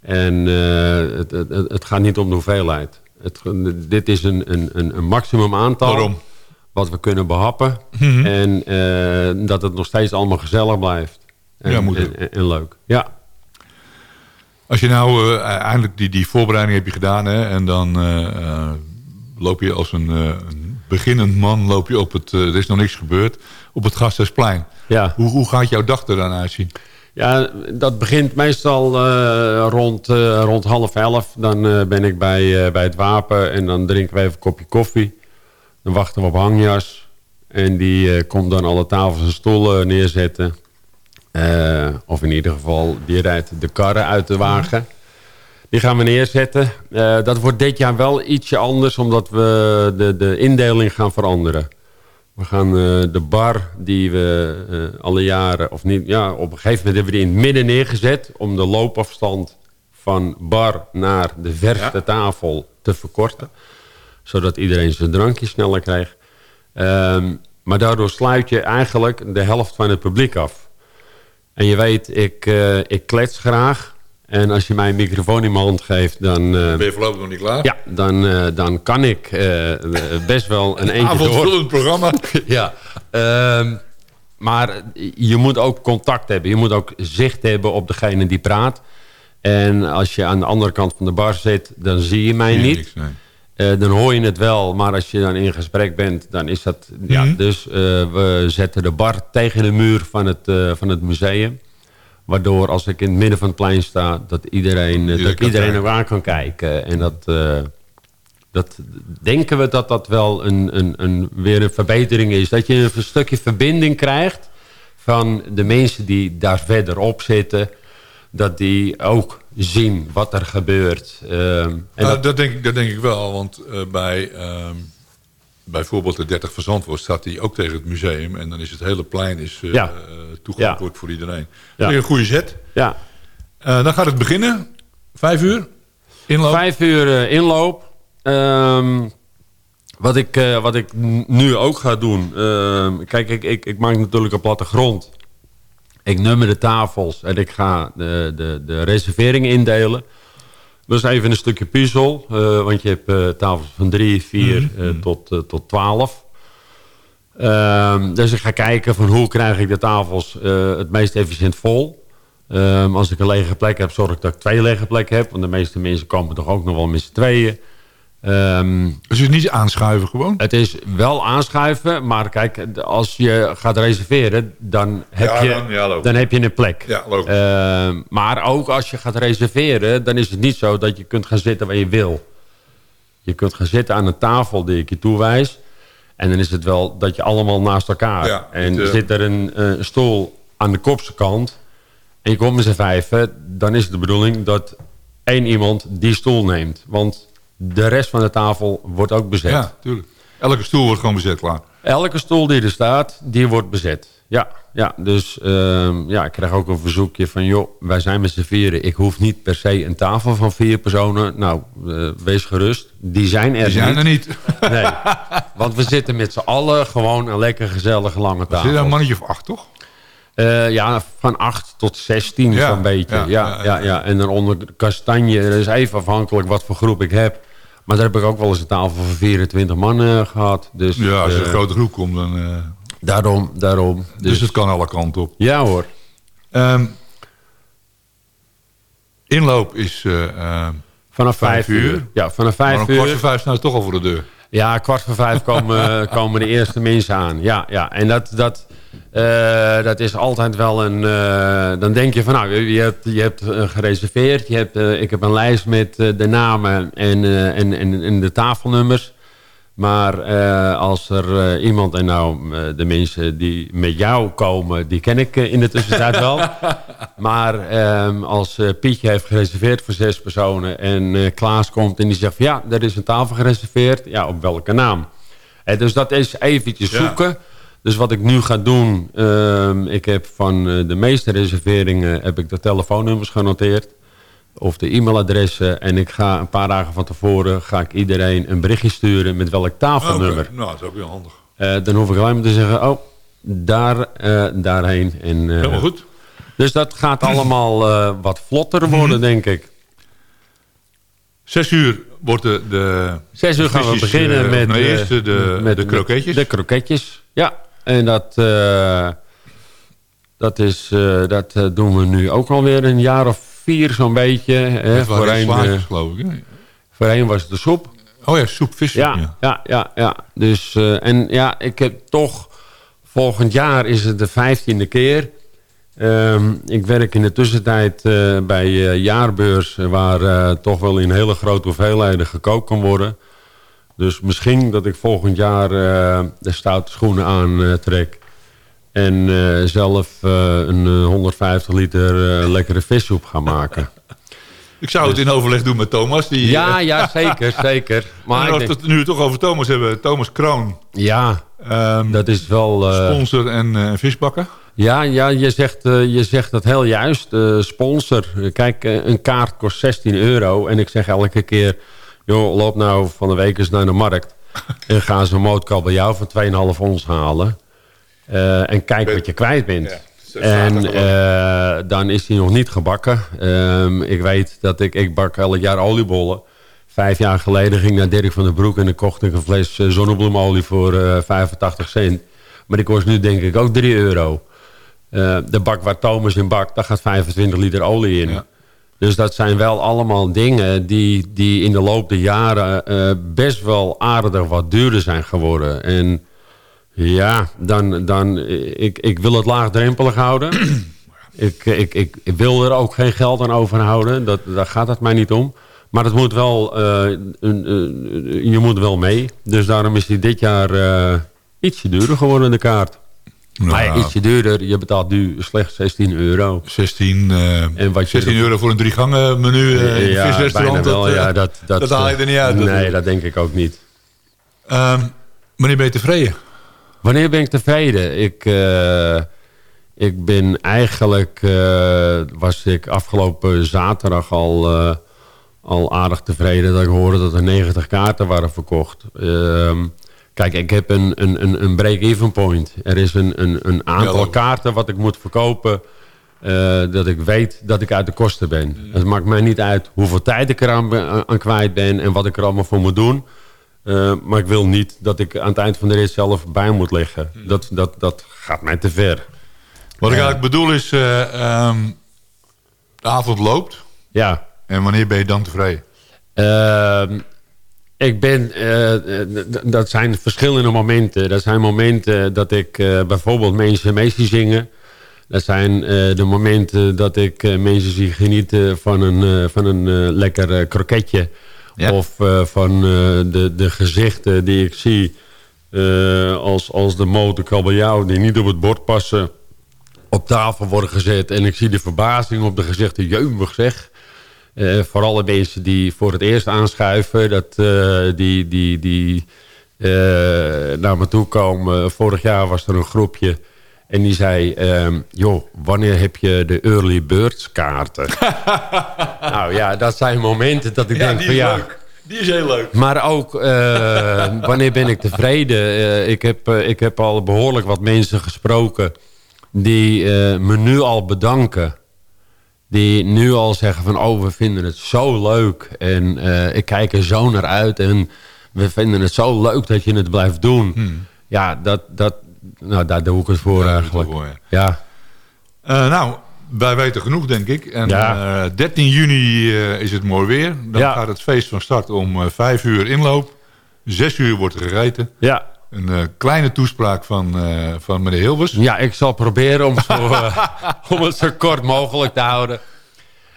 En het, het, het gaat niet om de hoeveelheid. Het, dit is een, een, een, maximum aantal. Waarom? wat we kunnen behappen. Mhm. En eh, dat het nog steeds allemaal gezellig blijft. En, Ja, moet en, het. en- en leuk. Ja, Als je nou eh, eindelijk die, die voorbereiding heb je gedaan... Hè, en dan eh, loop je als een, een beginnend man loop je op het... er is nog niks gebeurd, op het Gasthuisplein. ja. Hoe, hoe gaat jouw dag er dan uitzien? Ja, dat begint meestal eh, rond, eh, rond half elf. Dan eh, ben ik bij, bij het wapen en dan drinken we even een kopje koffie. Dan wachten we op hangjas. En die komt dan alle tafels en stoelen neerzetten. Of in ieder geval, die rijdt de karren uit de wagen. Die gaan we neerzetten. Dat wordt dit jaar wel ietsje anders, omdat we de, de indeling gaan veranderen. We gaan eh, de bar die we eh, alle jaren, of niet, ja, op een gegeven moment hebben we die in het midden neergezet om de loopafstand van bar naar de verste tafel te verkorten. Zodat iedereen zijn drankje sneller krijgt. Ehm, maar daardoor sluit je eigenlijk de helft van het publiek af. En je weet, ik, eh, ik klets graag. En als je mij een microfoon in mijn hand geeft, dan, eh, Ben je voorlopig nog niet klaar? ja, dan, eh, dan kan ik eh, best wel een eentje door. Avondvullend programma. Ja, ehm, maar je moet ook contact hebben. Je moet ook zicht hebben op degene die praat. En als je aan de andere kant van de bar zit, dan zie je mij niet. niks, nee. Dan hoor je het wel, maar als je dan in gesprek bent, dan is dat... Ja, Mhm. dus we zetten de bar tegen de muur van het, van het museum. Waardoor als ik in het midden van het plein sta, dat iedereen, eh, dat kan iedereen kijken. ook aan kan kijken. En dat, eh, dat denken we dat dat wel een, een, een, weer een verbetering is. Dat je een stukje verbinding krijgt van de mensen die daar verderop zitten. Dat die ook zien wat er gebeurt. Ehm, en Nou, dat- dat, denk ik, dat denk ik wel, want eh, bij ehm, bijvoorbeeld de 30 van Zandvoort staat hij ook tegen het museum. En dan is het hele plein is, eh, Ja. toegankelijk Ja. voor iedereen. Ja. Dat is een goede zet. ja, Eh, dan gaat het beginnen. Vijf uur. Inloop. Vijf uur eh, inloop. Ehm, wat, ik, wat ik nu ook ga doen. ehm, kijk, ik, ik, ik maak natuurlijk een plattegrond. Ik nummer de tafels en ik ga de, de, de reservering indelen. Dat is even een stukje puzzel. eh, want je hebt eh, tafels van drie, vier eh, tot, tot twaalf. Ehm, dus ik ga kijken van hoe krijg ik de tafels het meest efficiënt vol. Ehm, als ik een lege plek heb, zorg ik dat ik twee lege plekken heb. Want de meeste mensen komen toch ook nog wel met z'n tweeën. Ehm, Dus het is niet aanschuiven gewoon. het is wel aanschuiven, maar kijk, als je gaat reserveren, dan heb, Ja, je, dan- ja, logisch. dan heb je een plek. Ja. Ehm, maar ook als je gaat reserveren, dan is het niet zo dat je kunt gaan zitten waar je wil. Je kunt gaan zitten aan een tafel die ik je toewijs. En dan is het wel dat je allemaal naast elkaar. Ja, en niet, eh, zit er een stoel aan de kopse kant en je komt met z'n vijven, dan is het de bedoeling dat één iemand die stoel neemt. Want de rest van de tafel wordt ook bezet. Ja, tuurlijk. Elke stoel wordt gewoon bezet klaar. Elke stoel die er staat, die wordt bezet. Ja, ja dus ehm, ja, ik krijg ook een verzoekje van... joh, wij zijn met z'n vieren. Ik hoef niet per se een tafel van vier personen. Nou, eh, wees gerust. Die zijn er Die zijn niet. er niet. Nee, want we zitten met z'n allen gewoon een lekker gezellige lange Er zit tafel. een mannetje of acht, toch? Eh, ja, van 8 tot 16 Ja, zo'n beetje. ja, Ja, ja, ja, En dan onder de kastanje, dat is even afhankelijk wat voor groep ik heb. Maar daar heb ik ook wel eens een tafel van 24 man eh, gehad. Dus, Ja, als je eh, een grote groep komt, dan... eh, Daarom, daarom. dus, Dus, het kan alle kanten op. ja hoor. Ehm, inloop is Vanaf Vijf vijf uur. uur? Ja, vanaf maar vijf om kwart voor uur. vijf staan ze toch al voor de deur. Ja, kwart voor vijf komen, komen de eerste mensen aan. Ja, ja. En dat, dat, eh, dat is altijd wel een... eh, dan denk je van, nou, je hebt, je hebt eh, gereserveerd. Je hebt, ik heb een lijst met de namen en, en, en, en de tafelnummers. Maar als er iemand, en nou de mensen die met jou komen, die ken ik in de tussentijd wel. Maar ehm, als Pietje heeft gereserveerd voor zes personen en Klaas komt en die zegt van ja, er is een tafel gereserveerd. Ja, op welke naam? Dus dat is eventjes Ja. Dus wat ik nu ga doen, ehm, ik heb van eh, de meeste reserveringen heb ik de telefoonnummers genoteerd. Of de e-mailadressen. En ik ga een paar dagen van tevoren ga ik iedereen een berichtje sturen met welk tafelnummer. Oké, Nou, dat is ook weer handig. Eh, dan hoef ik alleen maar te zeggen, oh, daar, eh, daarheen. En, Helemaal goed. Dus dat gaat allemaal wat vlotter worden, denk ik. Zes uur wordt de... de Zes uur gaan we beginnen met, nou, eerst de, de, met de kroketjes. De kroketjes, ja. En dat, eh, dat, is, eh, dat eh, doen we nu ook alweer een jaar of vier zo'n beetje. Hè. Voorheen, slaatjes, geloof ik. hè? voorheen was het de soep. Oh ja, soep. Ja, ja, ja, ja. Dus, en ja, ik heb toch... Volgend jaar is het de vijftiende keer. Ehm, ik werk in de tussentijd bij eh, Jaarbeurs... waar toch wel in hele grote hoeveelheden gekookt kan worden. Dus misschien dat ik volgend jaar eh, de stoute schoenen aantrek... en eh, zelf eh, een eh, 150 liter lekkere vissoep ga maken. Ik zou het in overleg doen met Thomas. Die, ja, ja, zeker, zeker. Maar als we het nu toch over Thomas hebben. Thomas Kroon, ja, ehm, dat is wel... sponsor en eh, visbakker. Ja, ja je, zegt, je zegt dat heel juist. Sponsor. Kijk, een kaart kost 16 euro. En ik zeg elke keer... joh, loop nou van de week eens naar de markt... en ga zo'n mootkabeljauw van 2,5 ons halen. Eh, en kijk wat je kwijt bent. En eh, dan is hij nog niet gebakken. Ehm, ik weet dat ik... Ik bak elk jaar oliebollen. Vijf jaar geleden ging ik naar Dirk van den Broek... en dan kocht ik een fles eh, zonnebloemolie voor eh 85 cent. Maar die kost nu denk ik ook 3 euro. De bak waar Thomas in bakt, daar gaat 25 liter olie in. Ja. Dus dat zijn wel allemaal dingen die, die in de loop der jaren eh, best wel aardig wat duurder zijn geworden. En ja, dan, dan, ik, ik wil het laagdrempelig houden. ik, ik, ik, ik wil er ook geen geld aan overhouden. Dat, daar gaat het mij niet om. Maar het moet wel, eh, je moet wel mee. Dus daarom is die dit jaar eh, ietsje duurder geworden, de kaart. Maar ja, ietsje duurder. Je betaalt nu slechts 16 euro. 16, eh, En wat je 16 er- euro voor een drie gangen menu eh, in een ja, visrestaurant. bijna wel. dat, eh, ja, dat, dat, dat haal je er niet uit, Nee, dat denk ik ook niet. ehm, wanneer ben je tevreden? Wanneer ben ik tevreden? Ik, eh, ik ben eigenlijk... eh, was ik afgelopen zaterdag al, eh, al aardig tevreden... dat ik hoorde dat er 90 kaarten waren verkocht. Ehm, kijk, ik heb een, een, een, een break-even point. Er is een, een, een aantal kaarten wat ik moet verkopen... eh, dat ik weet dat ik uit de kosten ben. Het maakt mij niet uit hoeveel tijd ik er aan, ben- aan kwijt ben... en wat ik er allemaal voor moet doen... Uh, maar ik wil niet dat ik aan het eind van de rit zelf bij moet liggen. Dat, dat, dat gaat mij te ver. Wat ik eigenlijk bedoel is, eh, ehm, de avond loopt. Ja. En wanneer ben je dan tevreden? Ik ben, eh, dat zijn verschillende momenten. Dat zijn momenten dat ik eh, bijvoorbeeld mensen mee zie zingen. Dat zijn eh, de momenten dat ik mensen zie genieten van een, van een lekker kroketje. Ja. Of van de, de gezichten die ik zie als, als de motorkabeljauw die niet op het bord passen op tafel worden gezet. En ik zie de verbazing op de gezichten, jeumig zeg. Eh, vooral de mensen die voor het eerst aanschuiven, dat, eh, die, die, die eh, naar me toe komen. Vorig jaar was er een groepje en die zei... ehm, joh, wanneer heb je de early birds kaarten? nou ja, dat zijn momenten dat ik denk van ja... Die is heel leuk. Maar ook, wanneer ben ik tevreden? Ik, heb, ik heb al behoorlijk wat mensen gesproken... die me nu al bedanken. Die nu al zeggen van... oh, we vinden het zo leuk. En eh, ik kijk er zo naar uit. En we vinden het zo leuk dat je het blijft doen. Ja, dat, dat, nou, daar doe ik het voor Daar het eigenlijk. voor, ja. ja. Eh, nou, wij weten genoeg, denk ik. En Ja. eh, 13 juni is het mooi weer. Dan Ja. gaat het feest van start om eh 5 uur inloop. 6 uur wordt er gegeten. ja. Een eh, kleine toespraak van, eh, van meneer Hilbers. Ja, ik zal proberen om, zo, eh, om het zo kort mogelijk te houden.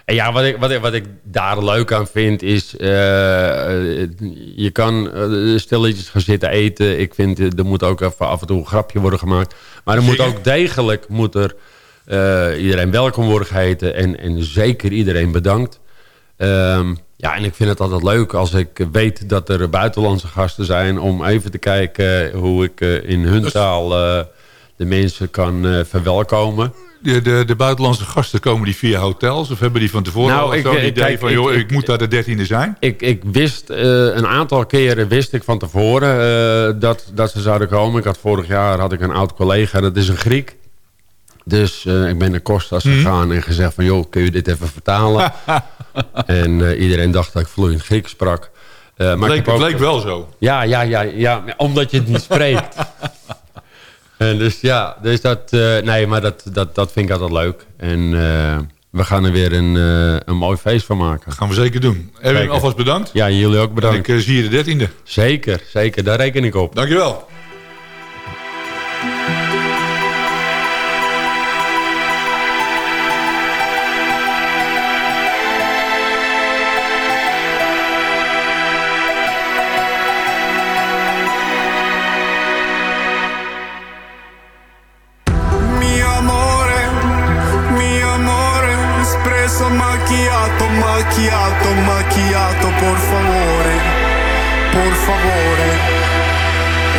En ja, wat ik, wat ik, wat ik daar leuk aan vind is... je kan stilletjes gaan zitten eten. Ik vind, er moet ook even af en toe een grapje worden gemaakt. Maar er moet ook degelijk moet er, iedereen welkom worden geheten. En, en zeker iedereen bedankt. Ehm, ja, en ik vind het altijd leuk als ik weet dat er buitenlandse gasten zijn... om even te kijken hoe ik eh, in hun taal eh, de mensen kan eh, verwelkomen. De, de, de buitenlandse gasten komen die via hotels? Of hebben die van tevoren Nou, al zo'n idee kijk, van... ik- joh, ik, ik- moet daar de dertiende zijn? Ik, ik wist een aantal keren wist ik van tevoren dat, dat ze zouden komen. Ik had vorig jaar had ik een oud collega, dat is een Griek. Dus ik ben naar Costas Mhm. gegaan en gezegd van... joh, kun je dit even vertalen? en eh, iedereen dacht dat ik vloeiend Grieks sprak. Eh, maar ik Leek, heb het ook- leek wel zo. Ja, ja, ja, ja, omdat je het niet spreekt. en dus ja, dus dat, eh, nee, maar dat, dat, dat vind ik altijd leuk. En eh, we gaan er weer een, eh, een mooi feest van maken. Gaan we zeker doen. Erwin, alvast bedankt. Ja, jullie ook En bedankt. ik eh, zie je de dertiende. Zeker, zeker, daar reken ik op. Dankjewel. Macchiato, macchiato, por favore, por favore,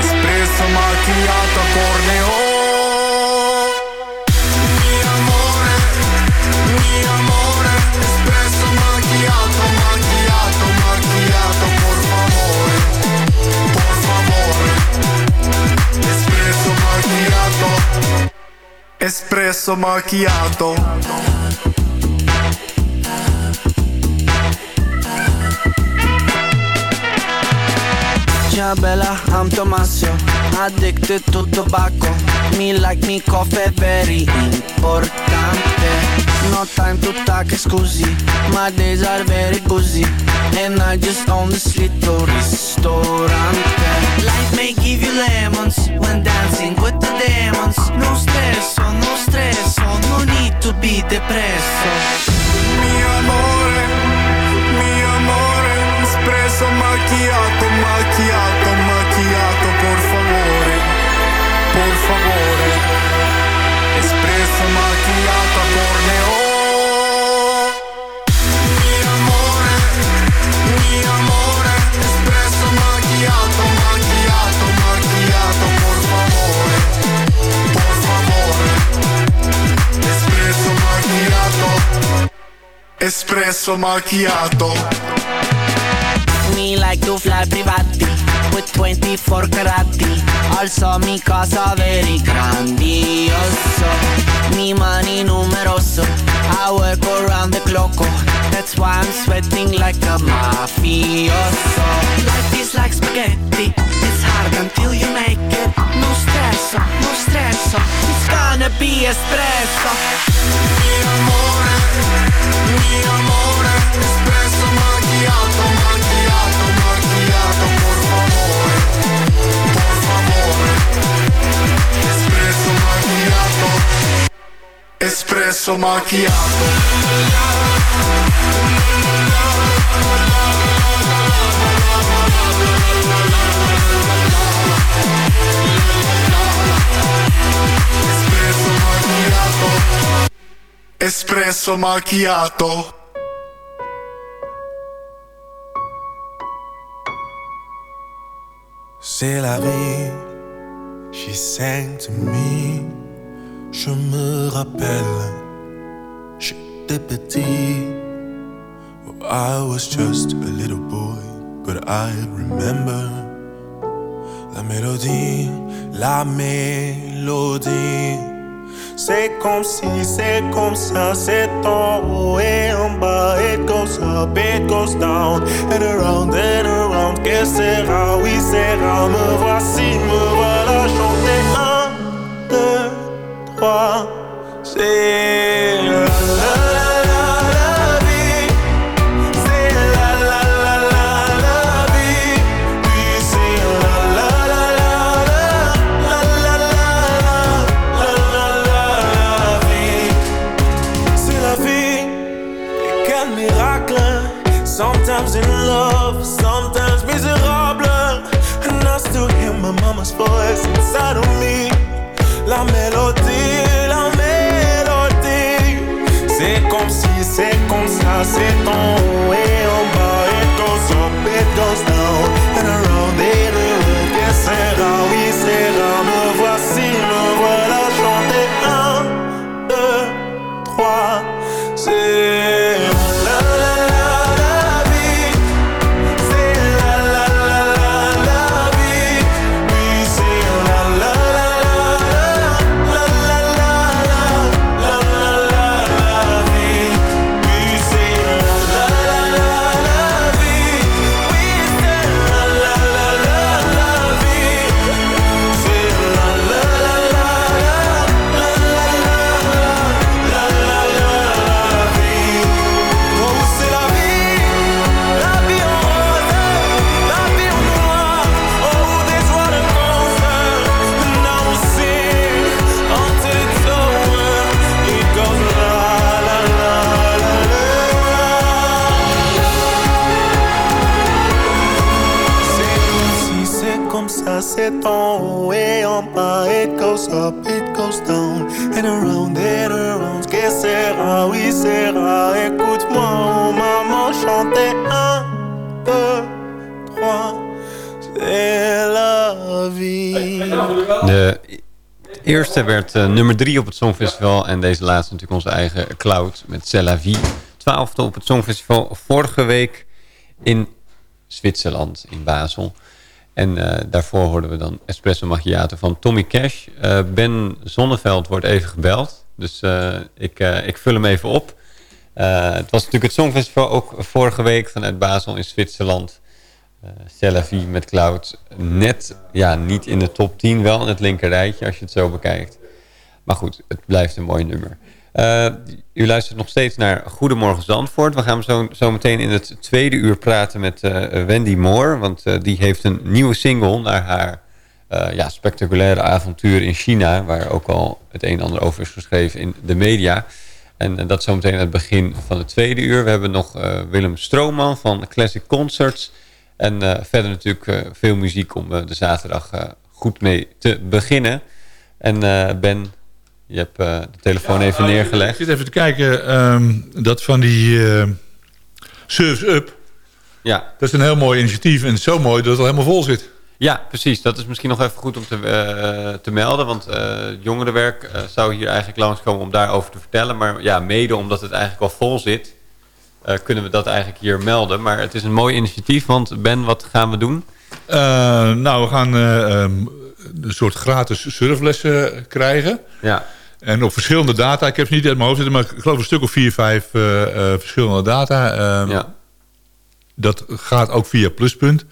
espresso macchiato, corneo. Espresso macchiato, Ciao bella, I'm Tomasio. Addicted to tobacco Me like me coffee very importante. No time to talk scusi My days are very busy And I just own this little ristorante. Life may give you lemons When dancing with the demons. No stresso, no stresso No need to be depresso. Mi amore, mi amore, espresso macchiato, macchiato, macchiato, por favore, por favore, espresso macchiato, corneo. Mi amore, mi amore, espresso macchiato, macchiato, macchiato, por favore, espresso macchiato. Espresso macchiato. Like to fly privati with 24 carati. Also mi casa very grandioso. Mi mani numeroso. I work around the clock. That's why I'm sweating like a mafioso. Life is like spaghetti. It's hard until you make it. No stress, no stress. It's gonna be espresso. Mi amore, mi amore, espresso espresso macchiato. Espresso macchiato. C'est la vie, she sang to me. Je me rappelle, petit. I was just a little boy, but I remember la mélodie, la mélodie. C'est comme si, c'est comme ça, c'est en haut et en bas. It goes up, it goes down, and around and around. Que sera, oui, sera. Me voici, me voilà chanter. Un, deux, trois. C'est Sometimes in love, sometimes miserable. And I still hear my mama's voice inside of me. La mélodie, la mélodie. C'est comme si, c'est comme ça, c'est en haut et en bas. It goes up, it goes down, and around and around. Que sera, chanter un, deux, trois. C'est la vie. De eerste werd eh, nummer drie op het Songfestival. En deze laatste natuurlijk onze eigen Cloud met C'est la vie. Twaalfde op het Songfestival vorige week in Zwitserland, in Basel. En eh, daarvoor hoorden we dan Espresso Macchiato van Tommy Cash. Eh, ben Zonneveld wordt even gebeld. Dus ik, ik vul hem even op. Eh, het was natuurlijk het Songfestival ook vorige week vanuit Basel in Zwitserland. Uh, vie met Cloud. Net, ja, niet in de top 10, wel in het linkerrijtje als je het zo bekijkt. Maar goed, het blijft een mooi nummer. Uh, u luistert nog steeds naar Goedemorgen Zandvoort. We gaan zo, zo meteen in het tweede uur praten met Wendy Moore. Want die heeft een nieuwe single naar haar ja, spectaculaire avontuur in China. Waar ook al het een en ander over is geschreven in de media. En dat zometeen aan het begin van het tweede uur. We hebben nog Willem Strooman van Classic Concerts. En verder natuurlijk veel muziek om de zaterdag goed mee te beginnen. En Ben, je hebt de telefoon ja, even neergelegd. Ik zit even te kijken. Um, dat van die uh, Surfs Up. Ja. Dat is een heel mooi initiatief. En zo mooi dat het al helemaal vol zit. Ja, precies. Dat is misschien nog even goed om te, uh, te melden. Want uh, jongerenwerk uh, zou hier eigenlijk langskomen om daarover te vertellen. Maar ja, mede omdat het eigenlijk al vol zit... kunnen we dat eigenlijk hier melden. Maar het is een mooi initiatief. Want Ben, wat gaan we doen? nou, we gaan um, een soort gratis surflessen krijgen. Ja. En op verschillende data. Ik heb ze niet uit mijn hoofd zitten, maar ik geloof een stuk of vier, vijf verschillende data. Uh, ja. Dat gaat ook via Pluspunt.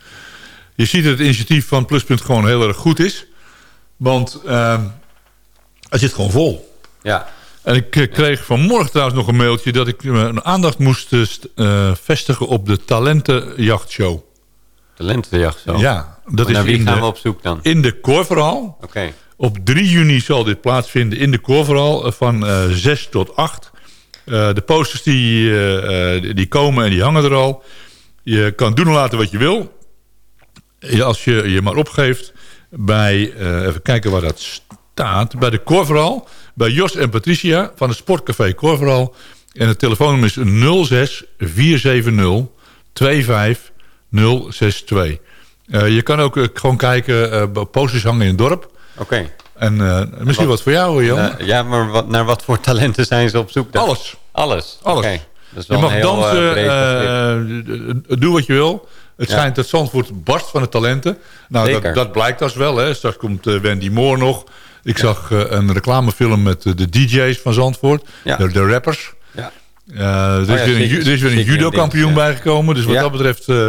Je ziet dat het initiatief van Pluspunt gewoon heel erg goed is. Want ehm, het zit gewoon vol. Ja. En ik kreeg vanmorgen trouwens nog een mailtje... dat ik een aandacht moest vestigen op de Talentenjachtshow. Talentenjachtshow? Ja. Dat maar is wie gaan de, we op zoek dan? In de Korverhal. Oké. Okay. Op 3 juni zal dit plaatsvinden in de Korverhal van uh, 6 tot 8. Uh, de posters die, uh, die komen en die hangen er al. Je kan doen en laten wat je wil. Als je je maar opgeeft bij, uh, even kijken waar dat staat, bij de Korverhal. Bij Jos en Patricia van het Sportcafé Korverhal. En het telefoonnummer is 06 470 25 062. Uh, je kan ook uh, gewoon kijken, uh, posters hangen in het dorp. Oké. Okay. En misschien wat, wat, voor jou, Jan. ja, maar wat, naar wat voor talenten zijn ze op zoek dan? Alles. Alles? Alles. Okay. je mag dansen, doe wat je wil. Het ja. schijnt dat Zandvoort barst van de talenten. Nou, dat, dat, blijkt als wel. Hè. Straks komt Wendy Moore nog. Ik ja. zag een reclamefilm met de DJ's van Zandvoort. De, de rappers. Ja. Uh, er, is oh ja, weer een, er is weer een judo-kampioen ja. bijgekomen. Dus wat ja. dat betreft uh,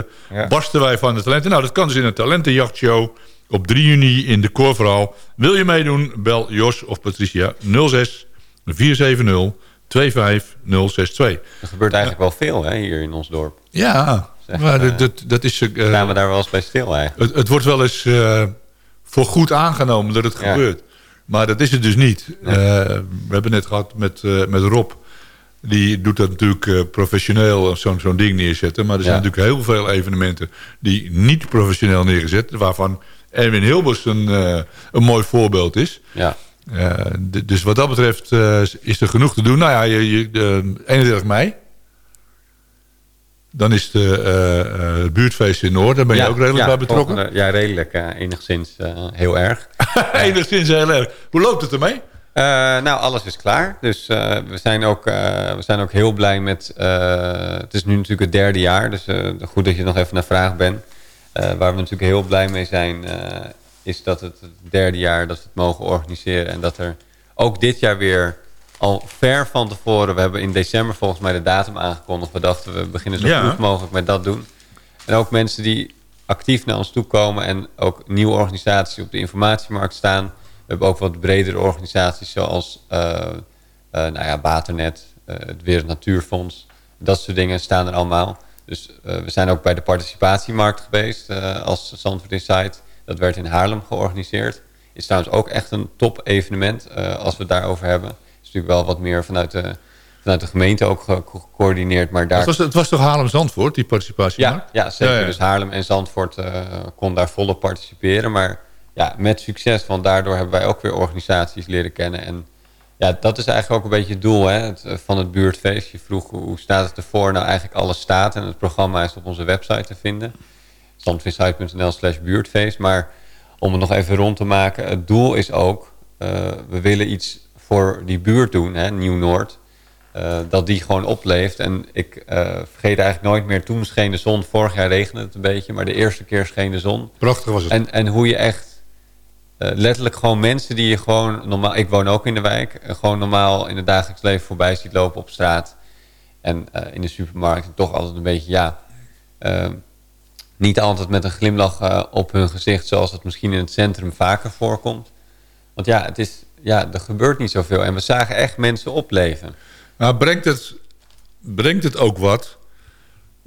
barsten wij van de talenten. Nou, dat kan dus in een talentenjachtshow op 3 juni in de Koorverhaal. Wil je meedoen? Bel Jos of Patricia 06 470 25062. Er gebeurt eigenlijk wel veel hè, hier in ons dorp. Ja, maar uh, dat, dat is... Staan we daar wel eens bij stil eigenlijk? Het, het wordt wel eens uh, voor goed aangenomen dat het gebeurt. Maar dat is het dus niet. Nee. we hebben net gehad met, met Rob... Die doet dat natuurlijk uh, professioneel, zo'n zo'n ding neerzetten. Maar er zijn ja. natuurlijk heel veel evenementen die niet professioneel neergezet. Waarvan Erwin Hilbers een, uh, een mooi voorbeeld is. Ja. Uh, dus wat dat betreft is er genoeg te doen. Nou ja, je, je, 31 mei. Dan is de buurtfeest in Noord. Daar ben je ja, ook redelijk ja, bij betrokken. Volgende, ja, redelijk. enigszins heel erg. enigszins heel erg. Hoe loopt het ermee? Nou, alles is klaar. Dus we, zijn ook, we zijn ook heel blij met... het is nu natuurlijk het derde jaar. Dus goed dat je nog even naar vraag bent. waar we natuurlijk heel blij mee zijn... is dat het het derde jaar dat we het mogen organiseren. En dat er ook dit jaar weer al ver van tevoren... We hebben in december volgens mij de datum aangekondigd. We dachten we beginnen zo ja. goed mogelijk met dat doen. En ook mensen die actief naar ons toe komen... en ook nieuwe organisaties op de informatiemarkt staan... We hebben ook wat bredere organisaties zoals uh, uh, nou ja, Waternet, uh, het Wereld Natuurfonds. Dat soort dingen staan er allemaal. Dus we zijn ook bij de participatiemarkt geweest als Zandvoort Insight. Dat werd in Haarlem georganiseerd. Is trouwens ook echt een top evenement als we het daarover hebben. Natuurlijk wel wat meer vanuit de vanuit de gemeente ook ge- gecoördineerd. Maar daar... Het was, het was toch Haarlem-Zandvoort, die participatie? Ja, ja zeker. Dus Haarlem en Zandvoort eh kon daar volop participeren. Maar ja, met succes, want daardoor hebben wij ook weer organisaties leren kennen. En ja, dat is eigenlijk ook een beetje het doel hè, het, eh, van het buurtfeest. Je vroeg hoe staat het ervoor? Nou, eigenlijk alles staat en het programma is op onze website te vinden. zandvishuis.nl slash buurtfeest. Maar om het nog even rond te maken, het doel is ook... eh, we willen iets voor die buurt doen, hè, Nieuw-Noord... Eh, dat die gewoon opleeft. En ik eh, vergeet eigenlijk nooit meer, toen scheen de zon. Vorig jaar regende het een beetje, maar de eerste keer scheen de zon. Prachtig was het. En, en hoe je echt eh, letterlijk gewoon mensen die je gewoon normaal... Ik woon ook in de wijk. gewoon normaal in het dagelijks leven voorbij ziet lopen op straat. En in de supermarkt toch altijd een beetje, ja... niet altijd met een glimlach op hun gezicht... zoals het misschien in het centrum vaker voorkomt. Want ja, het is, ja, er gebeurt niet zoveel. En we zagen echt mensen opleven. Nou, brengt het, brengt het ook wat,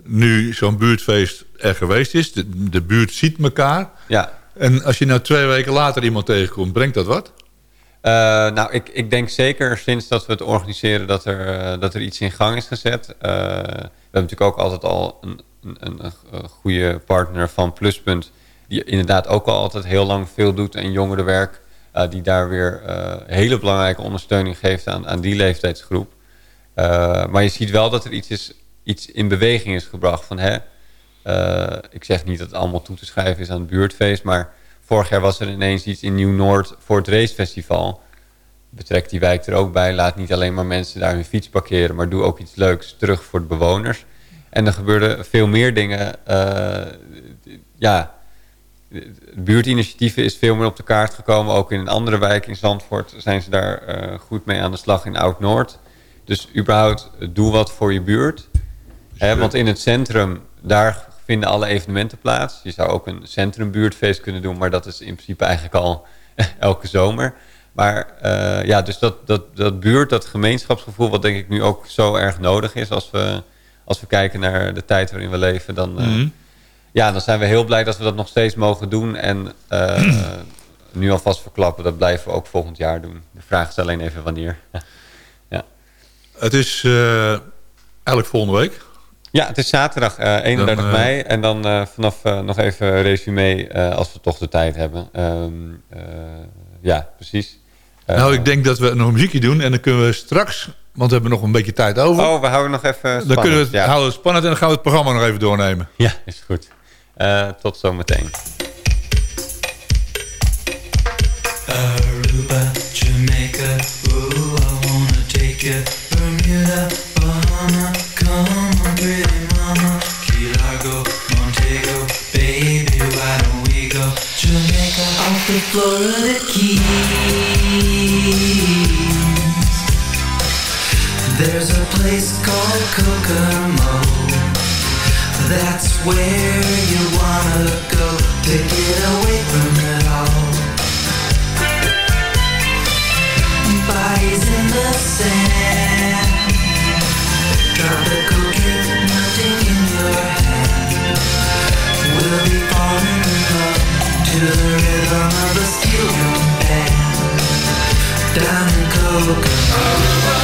nu zo'n buurtfeest er geweest is? De, de buurt ziet elkaar. Ja. En als je nou twee weken later iemand tegenkomt, brengt dat wat? Eh, nou, ik, ik denk zeker sinds dat we het organiseren dat er, eh, dat er iets in gang is gezet. Eh, we hebben natuurlijk ook altijd al een, een, een, een goede partner van Pluspunt... die inderdaad ook al altijd heel lang veel doet en jongerenwerk... eh, die daar weer eh, hele belangrijke ondersteuning geeft aan, aan die leeftijdsgroep. Eh, maar je ziet wel dat er iets, is, iets in beweging is gebracht van... Hè, ik zeg niet dat het allemaal toe te schrijven is aan het buurtfeest... maar vorig jaar was er ineens iets in Nieuw-Noord voor het racefestival. Betrek die wijk er ook bij. Laat niet alleen maar mensen daar hun fiets parkeren... maar doe ook iets leuks terug voor de bewoners. En er gebeurden veel meer dingen. ja, het buurtinitiatief is veel meer op de kaart gekomen. Ook in een andere wijk in Zandvoort zijn ze daar eh, goed mee aan de slag in Oud-Noord. Dus überhaupt, doe wat voor je buurt. Hè, want in het centrum, daar vinden alle evenementen plaats. Je zou ook een centrumbuurtfeest kunnen doen, maar dat is in principe eigenlijk al elke zomer. Maar eh, ja, dus dat, dat, dat buurt, dat gemeenschapsgevoel, wat denk ik nu ook zo erg nodig is als we, als we kijken naar de tijd waarin we leven, dan, eh, Mhm. Ja, dan zijn we heel blij dat we dat nog steeds mogen doen. En eh, nu alvast verklappen, dat blijven we ook volgend jaar doen. De vraag is alleen even wanneer. ja. Het is eh, eigenlijk volgende week. Ja, het is zaterdag eh 31 Dan, eh, mei. En dan vanaf nog even resume als we toch de tijd hebben. Ehm, eh, ja, precies. Nou, ik denk dat we nog een muziekje doen. En dan kunnen we straks, want we hebben nog een beetje tijd over. Oh, we houden nog even spannend. dan kunnen we het ja. houden spannend en dan gaan we het programma nog even doornemen. Ja, is goed. Eh, tot zometeen. Aruba, Jamaica, ooh, I wanna take you. Bermuda, Bahama, come on, pretty mama. Key Largo, Montego, baby, why don't we go? Jamaica, off the Florida Keys. There's a place called Kokomo. That's where you wanna go to get away from it all. Bodies in the sand, tropical drink melting in your hand. We'll be falling in love to the rhythm of a steel drum band. Down in Kokomo.